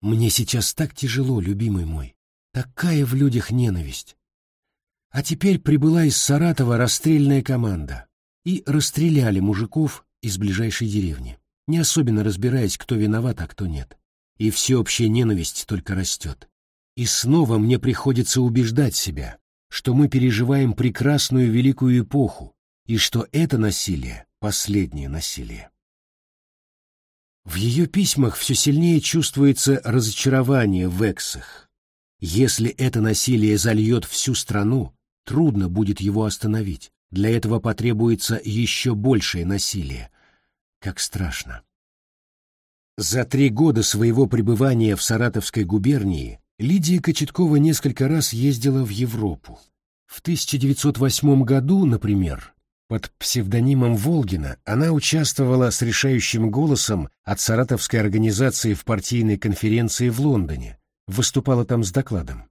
Мне сейчас так тяжело, любимый мой, такая в людях ненависть. А теперь прибыла из Саратова расстрельная команда, и расстреляли мужиков из ближайшей деревни, не особенно разбираясь, кто виноват, а кто нет. И всеобщая ненависть только растет. И снова мне приходится убеждать себя, что мы переживаем прекрасную великую эпоху, и что это насилие — последнее насилие. В ее письмах все сильнее чувствуется разочарование в эксах. Если это насилие зальет всю страну, трудно будет его остановить. Для этого потребуется еще большее насилие. Как страшно. За три года своего пребывания в Саратовской губернии Лидия Кочеткова несколько раз ездила в Европу. В 1908 году, например, под псевдонимом Волгина она участвовала с решающим голосом от саратовской организации в партийной конференции в Лондоне, выступала там с докладом.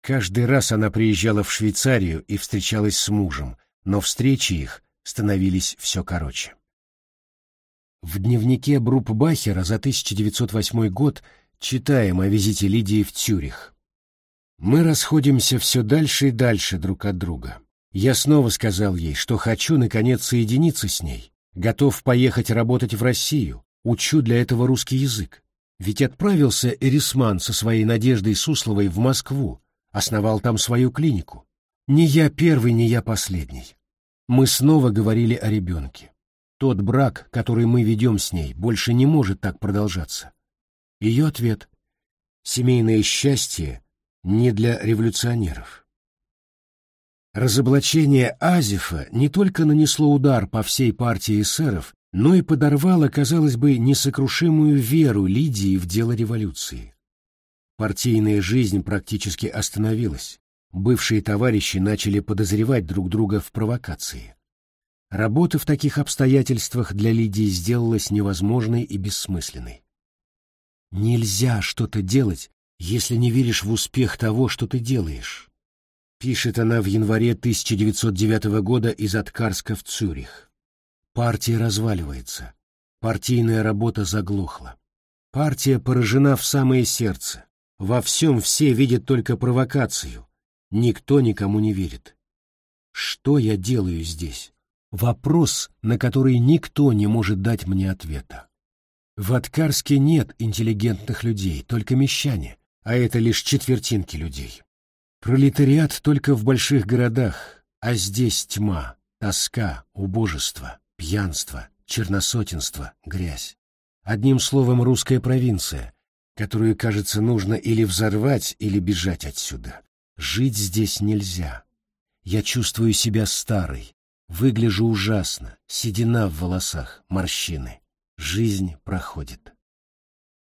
Каждый раз она приезжала в Швейцарию и встречалась с мужем, но встречи их становились все короче. В дневнике Брупбахера за 1908 год читаем о визите Лидии в Цюрих. Мы расходимся все дальше и дальше друг от друга. Я снова сказал ей, что хочу, наконец, соединиться с ней, готов поехать работать в Россию, учу для этого русский язык. Ведь отправился Эрисман со своей Надеждой Сусловой в Москву, основал там свою клинику. Не я первый, не я последний. Мы снова говорили о ребенке. Тот брак, который мы ведем с ней, больше не может так продолжаться. Ее ответ — семейное счастье не для революционеров. Разоблачение Азифа не только нанесло удар по всей партии эсеров, но и подорвало, казалось бы, несокрушимую веру Лидии в дело революции. Партийная жизнь практически остановилась. Бывшие товарищи начали подозревать друг друга в провокации. Работа в таких обстоятельствах для Лидии сделалась невозможной и бессмысленной. Нельзя что-то делать, если не веришь в успех того, что ты делаешь. Пишет она в январе 1909 года из Откарска в Цюрих. Партия разваливается. Партийная работа заглохла. Партия поражена в самое сердце. Во всем все видят только провокацию. Никто никому не верит. Что я делаю здесь? Вопрос, на который никто не может дать мне ответа. В Откарске нет интеллигентных людей, только мещане, а это лишь четвертинки людей. Пролетариат только в больших городах, а здесь тьма, тоска, убожество, пьянство, черносотенство, грязь. Одним словом, русская провинция, которую, кажется, нужно или взорвать, или бежать отсюда. Жить здесь нельзя. Я чувствую себя старой, выгляжу ужасно, седина в волосах, морщины. Жизнь проходит.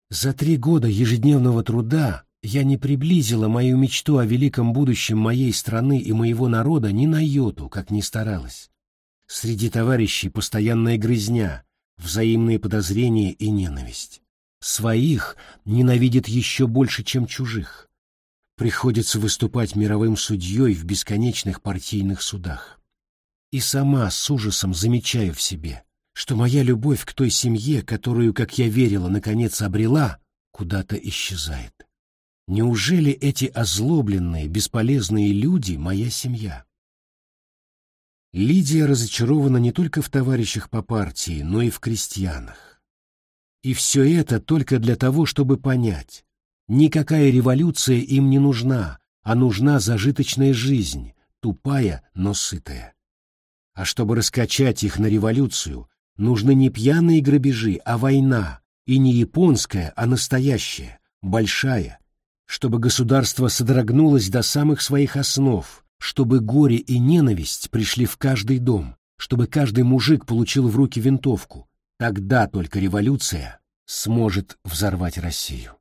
За три года ежедневного труда я не приблизила мою мечту о великом будущем моей страны и моего народа ни на йоту, как ни старалась. Среди товарищей постоянная грызня, взаимные подозрения и ненависть. Своих ненавидят еще больше, чем чужих. Приходится выступать мировым судьей в бесконечных партийных судах. И сама с ужасом замечаю в себе, что моя любовь к той семье, которую, как я верила, наконец обрела, куда-то исчезает. Неужели эти озлобленные, бесполезные люди — моя семья? Лидия разочарована не только в товарищах по партии, но и в крестьянах. И все это только для того, чтобы понять, никакая революция им не нужна, а нужна зажиточная жизнь, тупая, но сытая. А чтобы раскачать их на революцию, нужны не пьяные грабежи, а война, и не японская, а настоящая, большая, чтобы государство содрогнулось до самых своих основ, чтобы горе и ненависть пришли в каждый дом, чтобы каждый мужик получил в руки винтовку. Тогда только революция сможет взорвать Россию.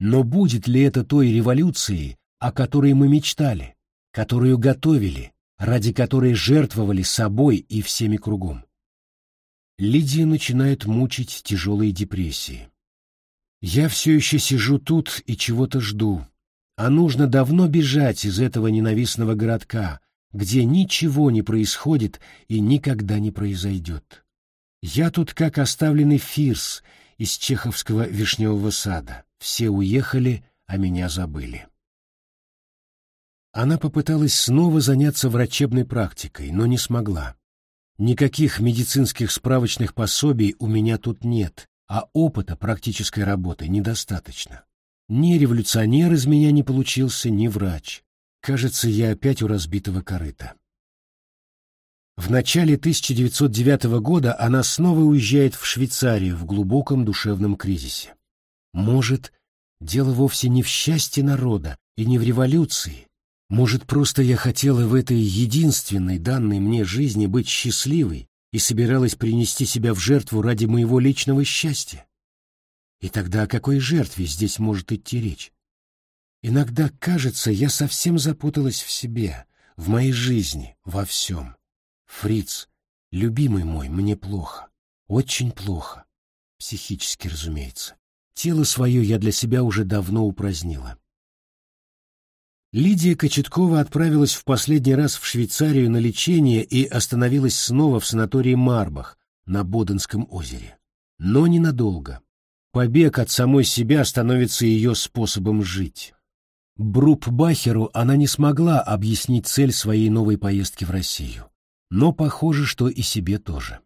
Но будет ли это той революцией, о которой мы мечтали, которую готовили, ради которой жертвовали собой и всеми кругом? Лидия начинает мучить тяжелые депрессии. Я все еще сижу тут и чего-то жду. а нужно давно бежать из этого ненавистного городка, где ничего не происходит и никогда не произойдет. Я тут как оставленный фирс из чеховского вишневого сада. Все уехали, а меня забыли. Она попыталась снова заняться врачебной практикой, но не смогла. Никаких медицинских справочных пособий у меня тут нет, а опыта практической работы недостаточно. Ни революционер из меня не получился, ни врач. Кажется, я опять у разбитого корыта. В начале 1909 года она снова уезжает в Швейцарию в глубоком душевном кризисе. Может, дело вовсе не в счастье народа и не в революции. Может, просто я хотела в этой единственной данной мне жизни быть счастливой и собиралась принести себя в жертву ради моего личного счастья? И тогда о какой жертве здесь может идти речь? Иногда кажется, я совсем запуталась в себе, в моей жизни, во всем. Фриц, любимый мой, мне плохо, очень плохо. Психически, разумеется. Тело свое я для себя уже давно упразднила. Лидия Кочеткова отправилась в последний раз в Швейцарию на лечение и остановилась снова в санатории Марбах на Боденском озере. Но ненадолго. Побег от самой себя становится ее способом жить. Бруп Бахеру она не смогла объяснить цель своей новой поездки в Россию но похоже, что и себе тоже.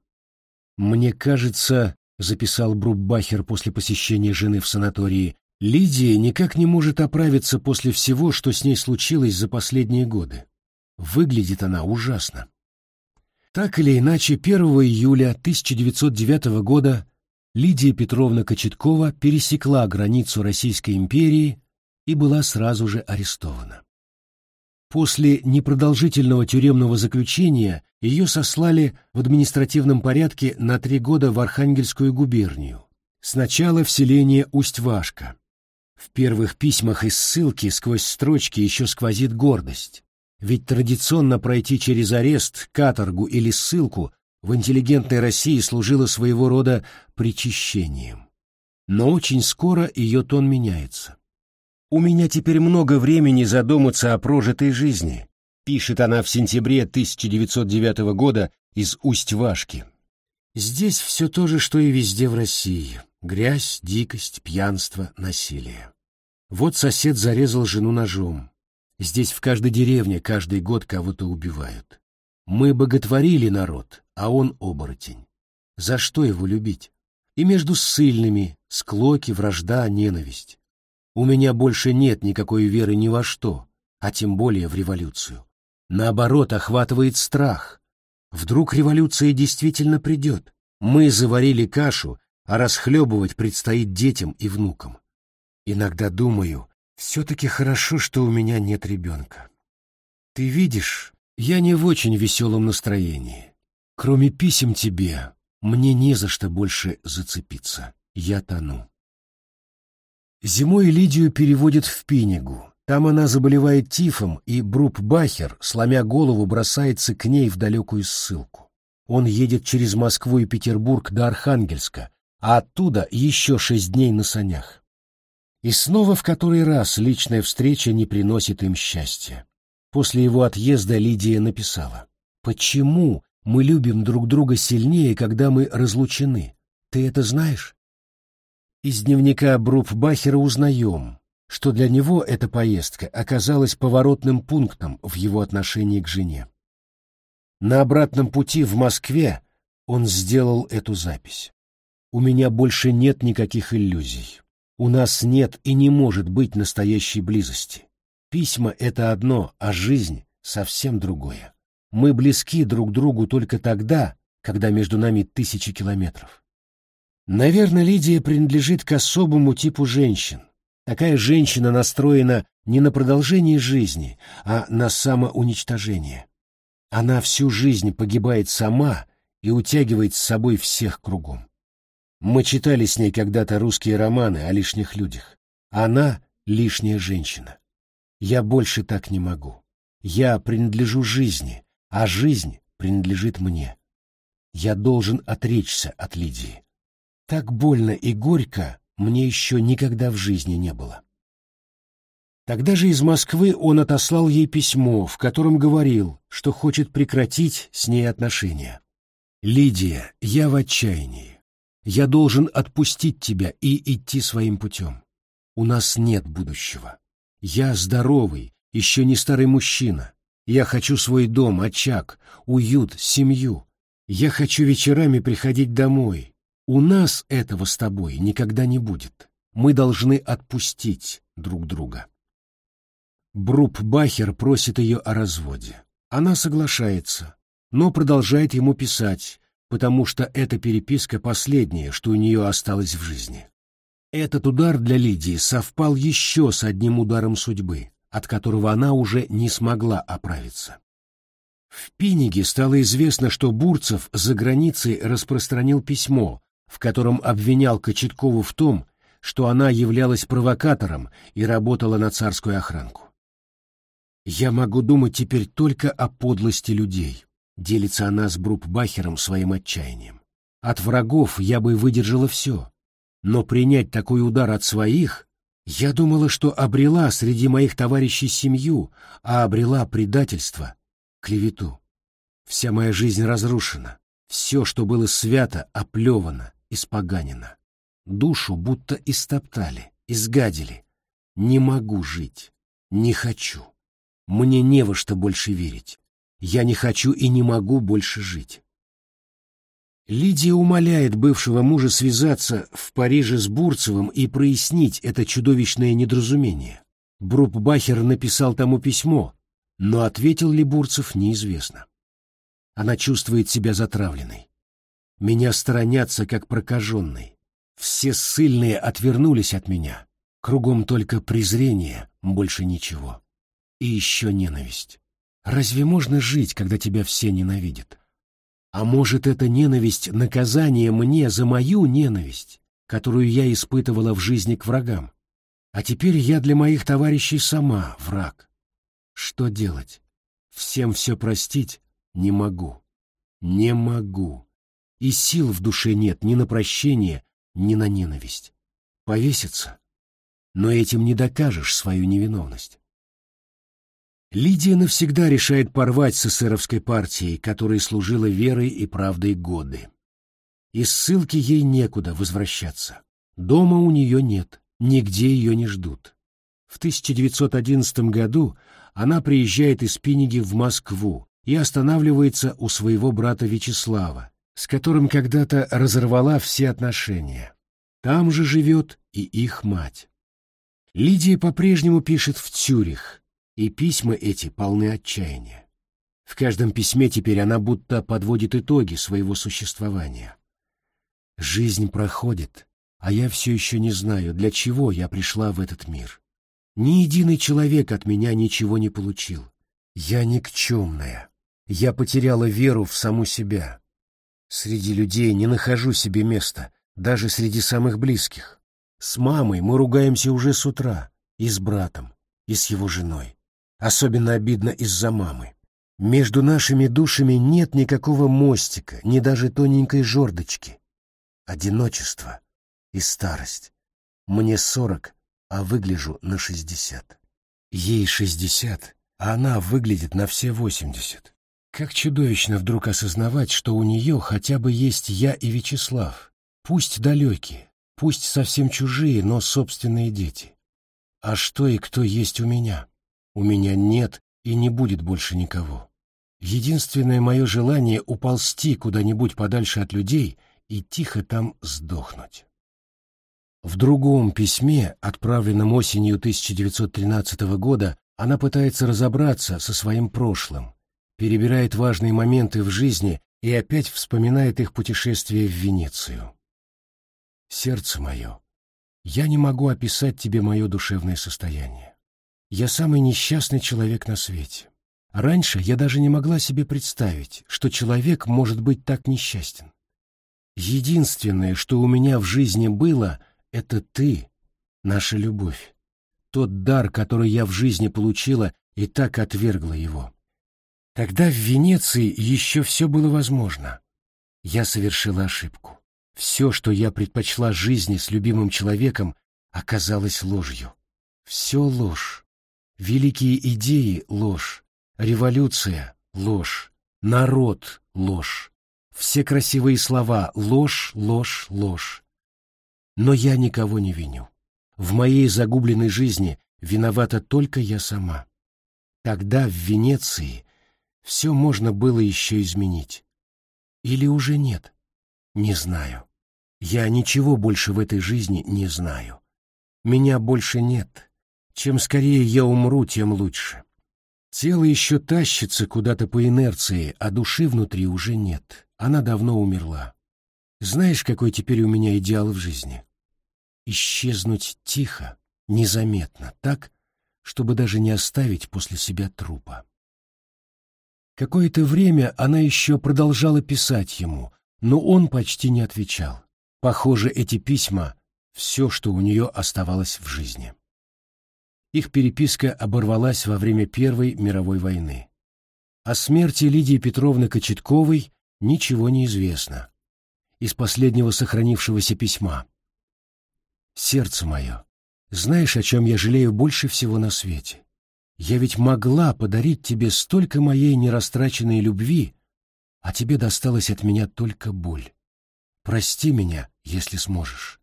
«Мне кажется», — записал Бруббахер после посещения жены в санатории, «Лидия никак не может оправиться после всего, что с ней случилось за последние годы. Выглядит она ужасно». Так или иначе, 1 июля 1909 года Лидия Петровна Кочеткова пересекла границу Российской империи и была сразу же арестована. После непродолжительного тюремного заключения ее сослали в административном порядке на три года в Архангельскую губернию. Сначала в селение Усть-Вашка. В первых письмах из ссылки сквозь строчки еще сквозит гордость. Ведь традиционно пройти через арест, каторгу или ссылку в интеллигентной России служило своего рода причащением. Но очень скоро ее тон меняется. «У меня теперь много времени задуматься о прожитой жизни», пишет она в сентябре 1909 года из Усть-Вашки. Здесь все то же, что и везде в России. Грязь, дикость, пьянство, насилие. Вот сосед зарезал жену ножом. Здесь в каждой деревне каждый год кого-то убивают. Мы боготворили народ, а он оборотень. За что его любить? И между ссыльными склоки, вражда, ненависть. У меня больше нет никакой веры ни во что, а тем более в революцию. Наоборот, охватывает страх. Вдруг революция действительно придет. Мы заварили кашу, а расхлебывать предстоит детям и внукам. Иногда думаю, все-таки хорошо, что у меня нет ребенка. Ты видишь, я не в очень веселом настроении. Кроме писем тебе, мне не за что больше зацепиться. Я тону. Зимой Лидию переводят в Пинегу. Там она заболевает тифом, и Бруп Бахер, сломя голову, бросается к ней в далекую ссылку. Он едет через Москву и Петербург до Архангельска, а оттуда еще шесть дней на санях. И снова в который раз личная встреча не приносит им счастья. После его отъезда Лидия написала, «Почему мы любим друг друга сильнее, когда мы разлучены? Ты это знаешь?» Из дневника Бруфбахера узнаем, что для него эта поездка оказалась поворотным пунктом в его отношении к жене. На обратном пути в Москве он сделал эту запись. «У меня больше нет никаких иллюзий. У нас нет и не может быть настоящей близости. Письма — это одно, а жизнь — совсем другое. Мы близки друг другу только тогда, когда между нами тысячи километров. Наверное, Лидия принадлежит к особому типу женщин. Такая женщина настроена не на продолжение жизни, а на самоуничтожение. Она всю жизнь погибает сама и утягивает с собой всех кругом. Мы читали с ней когда-то русские романы о лишних людях. Она — лишняя женщина. Я больше так не могу. Я принадлежу жизни, а жизнь принадлежит мне. Я должен отречься от Лидии. Так больно и горько мне еще никогда в жизни не было. Тогда же из Москвы он отослал ей письмо, в котором говорил, что хочет прекратить с ней отношения. «Лидия, я в отчаянии. Я должен отпустить тебя и идти своим путем. У нас нет будущего. Я здоровый, еще не старый мужчина. Я хочу свой дом, очаг, уют, семью. Я хочу вечерами приходить домой. У нас этого с тобой никогда не будет. Мы должны отпустить друг друга. Бруп Бахер просит ее о разводе. Она соглашается, но продолжает ему писать, потому что эта переписка последняя, что у нее осталось в жизни. Этот удар для Лидии совпал еще с одним ударом судьбы, от которого она уже не смогла оправиться. В Пиниге стало известно, что Бурцев за границей распространил письмо, в котором обвинял Кочеткову в том, что она являлась провокатором и работала на царскую охранку. «Я могу думать теперь только о подлости людей», — делится она с Брупбахером своим отчаянием. «От врагов я бы выдержала все, но принять такой удар от своих я думала, что обрела среди моих товарищей семью, а обрела предательство, клевету. Вся моя жизнь разрушена, все, что было свято, оплевано, испоганено. Душу будто истоптали, изгадили. Не могу жить, не хочу. Мне не во что больше верить. Я не хочу и не могу больше жить. Лидия умоляет бывшего мужа связаться в Париже с Бурцевым и прояснить это чудовищное недоразумение. Брупбахер написал тому письмо, но ответил ли Бурцев, неизвестно. Она чувствует себя затравленной. Меня сторонятся, как прокаженной. Все ссыльные отвернулись от меня. Кругом только презрение, больше ничего и еще ненависть. Разве можно жить, когда тебя все ненавидят? А может, это ненависть — наказание мне за мою ненависть, которую я испытывала в жизни к врагам? А теперь я для моих товарищей сама враг. Что делать? Всем все простить не могу. Не могу. И сил в душе нет ни на прощение, ни на ненависть. Повеситься? Но этим не докажешь свою невиновность. Лидия навсегда решает порвать с эсеровской партией, которой служила верой и правдой годы. Из ссылки ей некуда возвращаться. Дома у нее нет, нигде ее не ждут. В 1911 году она приезжает из Пиниги в Москву и останавливается у своего брата Вячеслава, с которым когда-то разорвала все отношения. Там же живет и их мать. Лидия по-прежнему пишет в Цюрих, и письма эти полны отчаяния. В каждом письме теперь она будто подводит итоги своего существования. Жизнь проходит, а я все еще не знаю, для чего я пришла в этот мир. Ни единый человек от меня ничего не получил. Я никчемная. Я потеряла веру в саму себя. Среди людей не нахожу себе места, даже среди самых близких. С мамой мы ругаемся уже с утра, и с братом, и с его женой. Особенно обидно из-за мамы. Между нашими душами нет никакого мостика, ни даже тоненькой жердочки. Одиночество и старость. Мне сорок, а выгляжу на шестьдесят. Ей шестьдесят, а она выглядит на все восемьдесят. Как чудовищно вдруг осознавать, что у нее хотя бы есть я и Вячеслав, пусть далекие, пусть совсем чужие, но собственные дети. А что и кто есть у меня? У меня нет и не будет больше никого. Единственное мое желание — уползти куда-нибудь подальше от людей и тихо там сдохнуть. В другом письме, отправленном осенью 1913 года, она пытается разобраться со своим прошлым, перебирает важные моменты в жизни и опять вспоминает их путешествие в Венецию. «Сердце мое, я не могу описать тебе мое душевное состояние. Я самый несчастный человек на свете. Раньше я даже не могла себе представить, что человек может быть так несчастен. Единственное, что у меня в жизни было, это ты, наша любовь. Тот дар, который я в жизни получила, и так отвергла его. Тогда в Венеции еще все было возможно. Я совершила ошибку. Все, что я предпочла жизни с любимым человеком, оказалось ложью. Все ложь. Великие идеи — ложь, революция — ложь, народ — ложь, все красивые слова — ложь, ложь, ложь. Но я никого не виню. В моей загубленной жизни виновата только я сама. Тогда в Венеции все можно было еще изменить. Или уже нет? Не знаю. Я ничего больше в этой жизни не знаю. Меня больше нет. Чем скорее я умру, тем лучше. Тело еще тащится куда-то по инерции, а души внутри уже нет. Она давно умерла. Знаешь, какой теперь у меня идеал в жизни? Исчезнуть тихо, незаметно, так, чтобы даже не оставить после себя трупа. Какое-то время она еще продолжала писать ему, но он почти не отвечал. Похоже, эти письма — все, что у нее оставалось в жизни. Их переписка оборвалась во время Первой мировой войны. О смерти Лидии Петровны Кочетковой ничего не известно. Из последнего сохранившегося письма. «Сердце мое, знаешь, о чем я жалею больше всего на свете? Я ведь могла подарить тебе столько моей нерастраченной любви, а тебе досталась от меня только боль. Прости меня, если сможешь.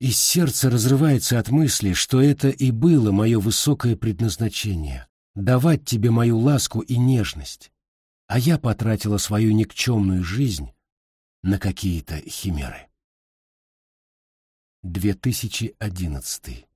И сердце разрывается от мысли, что это и было мое высокое предназначение — давать тебе мою ласку и нежность, а я потратила свою никчемную жизнь на какие-то химеры. 2011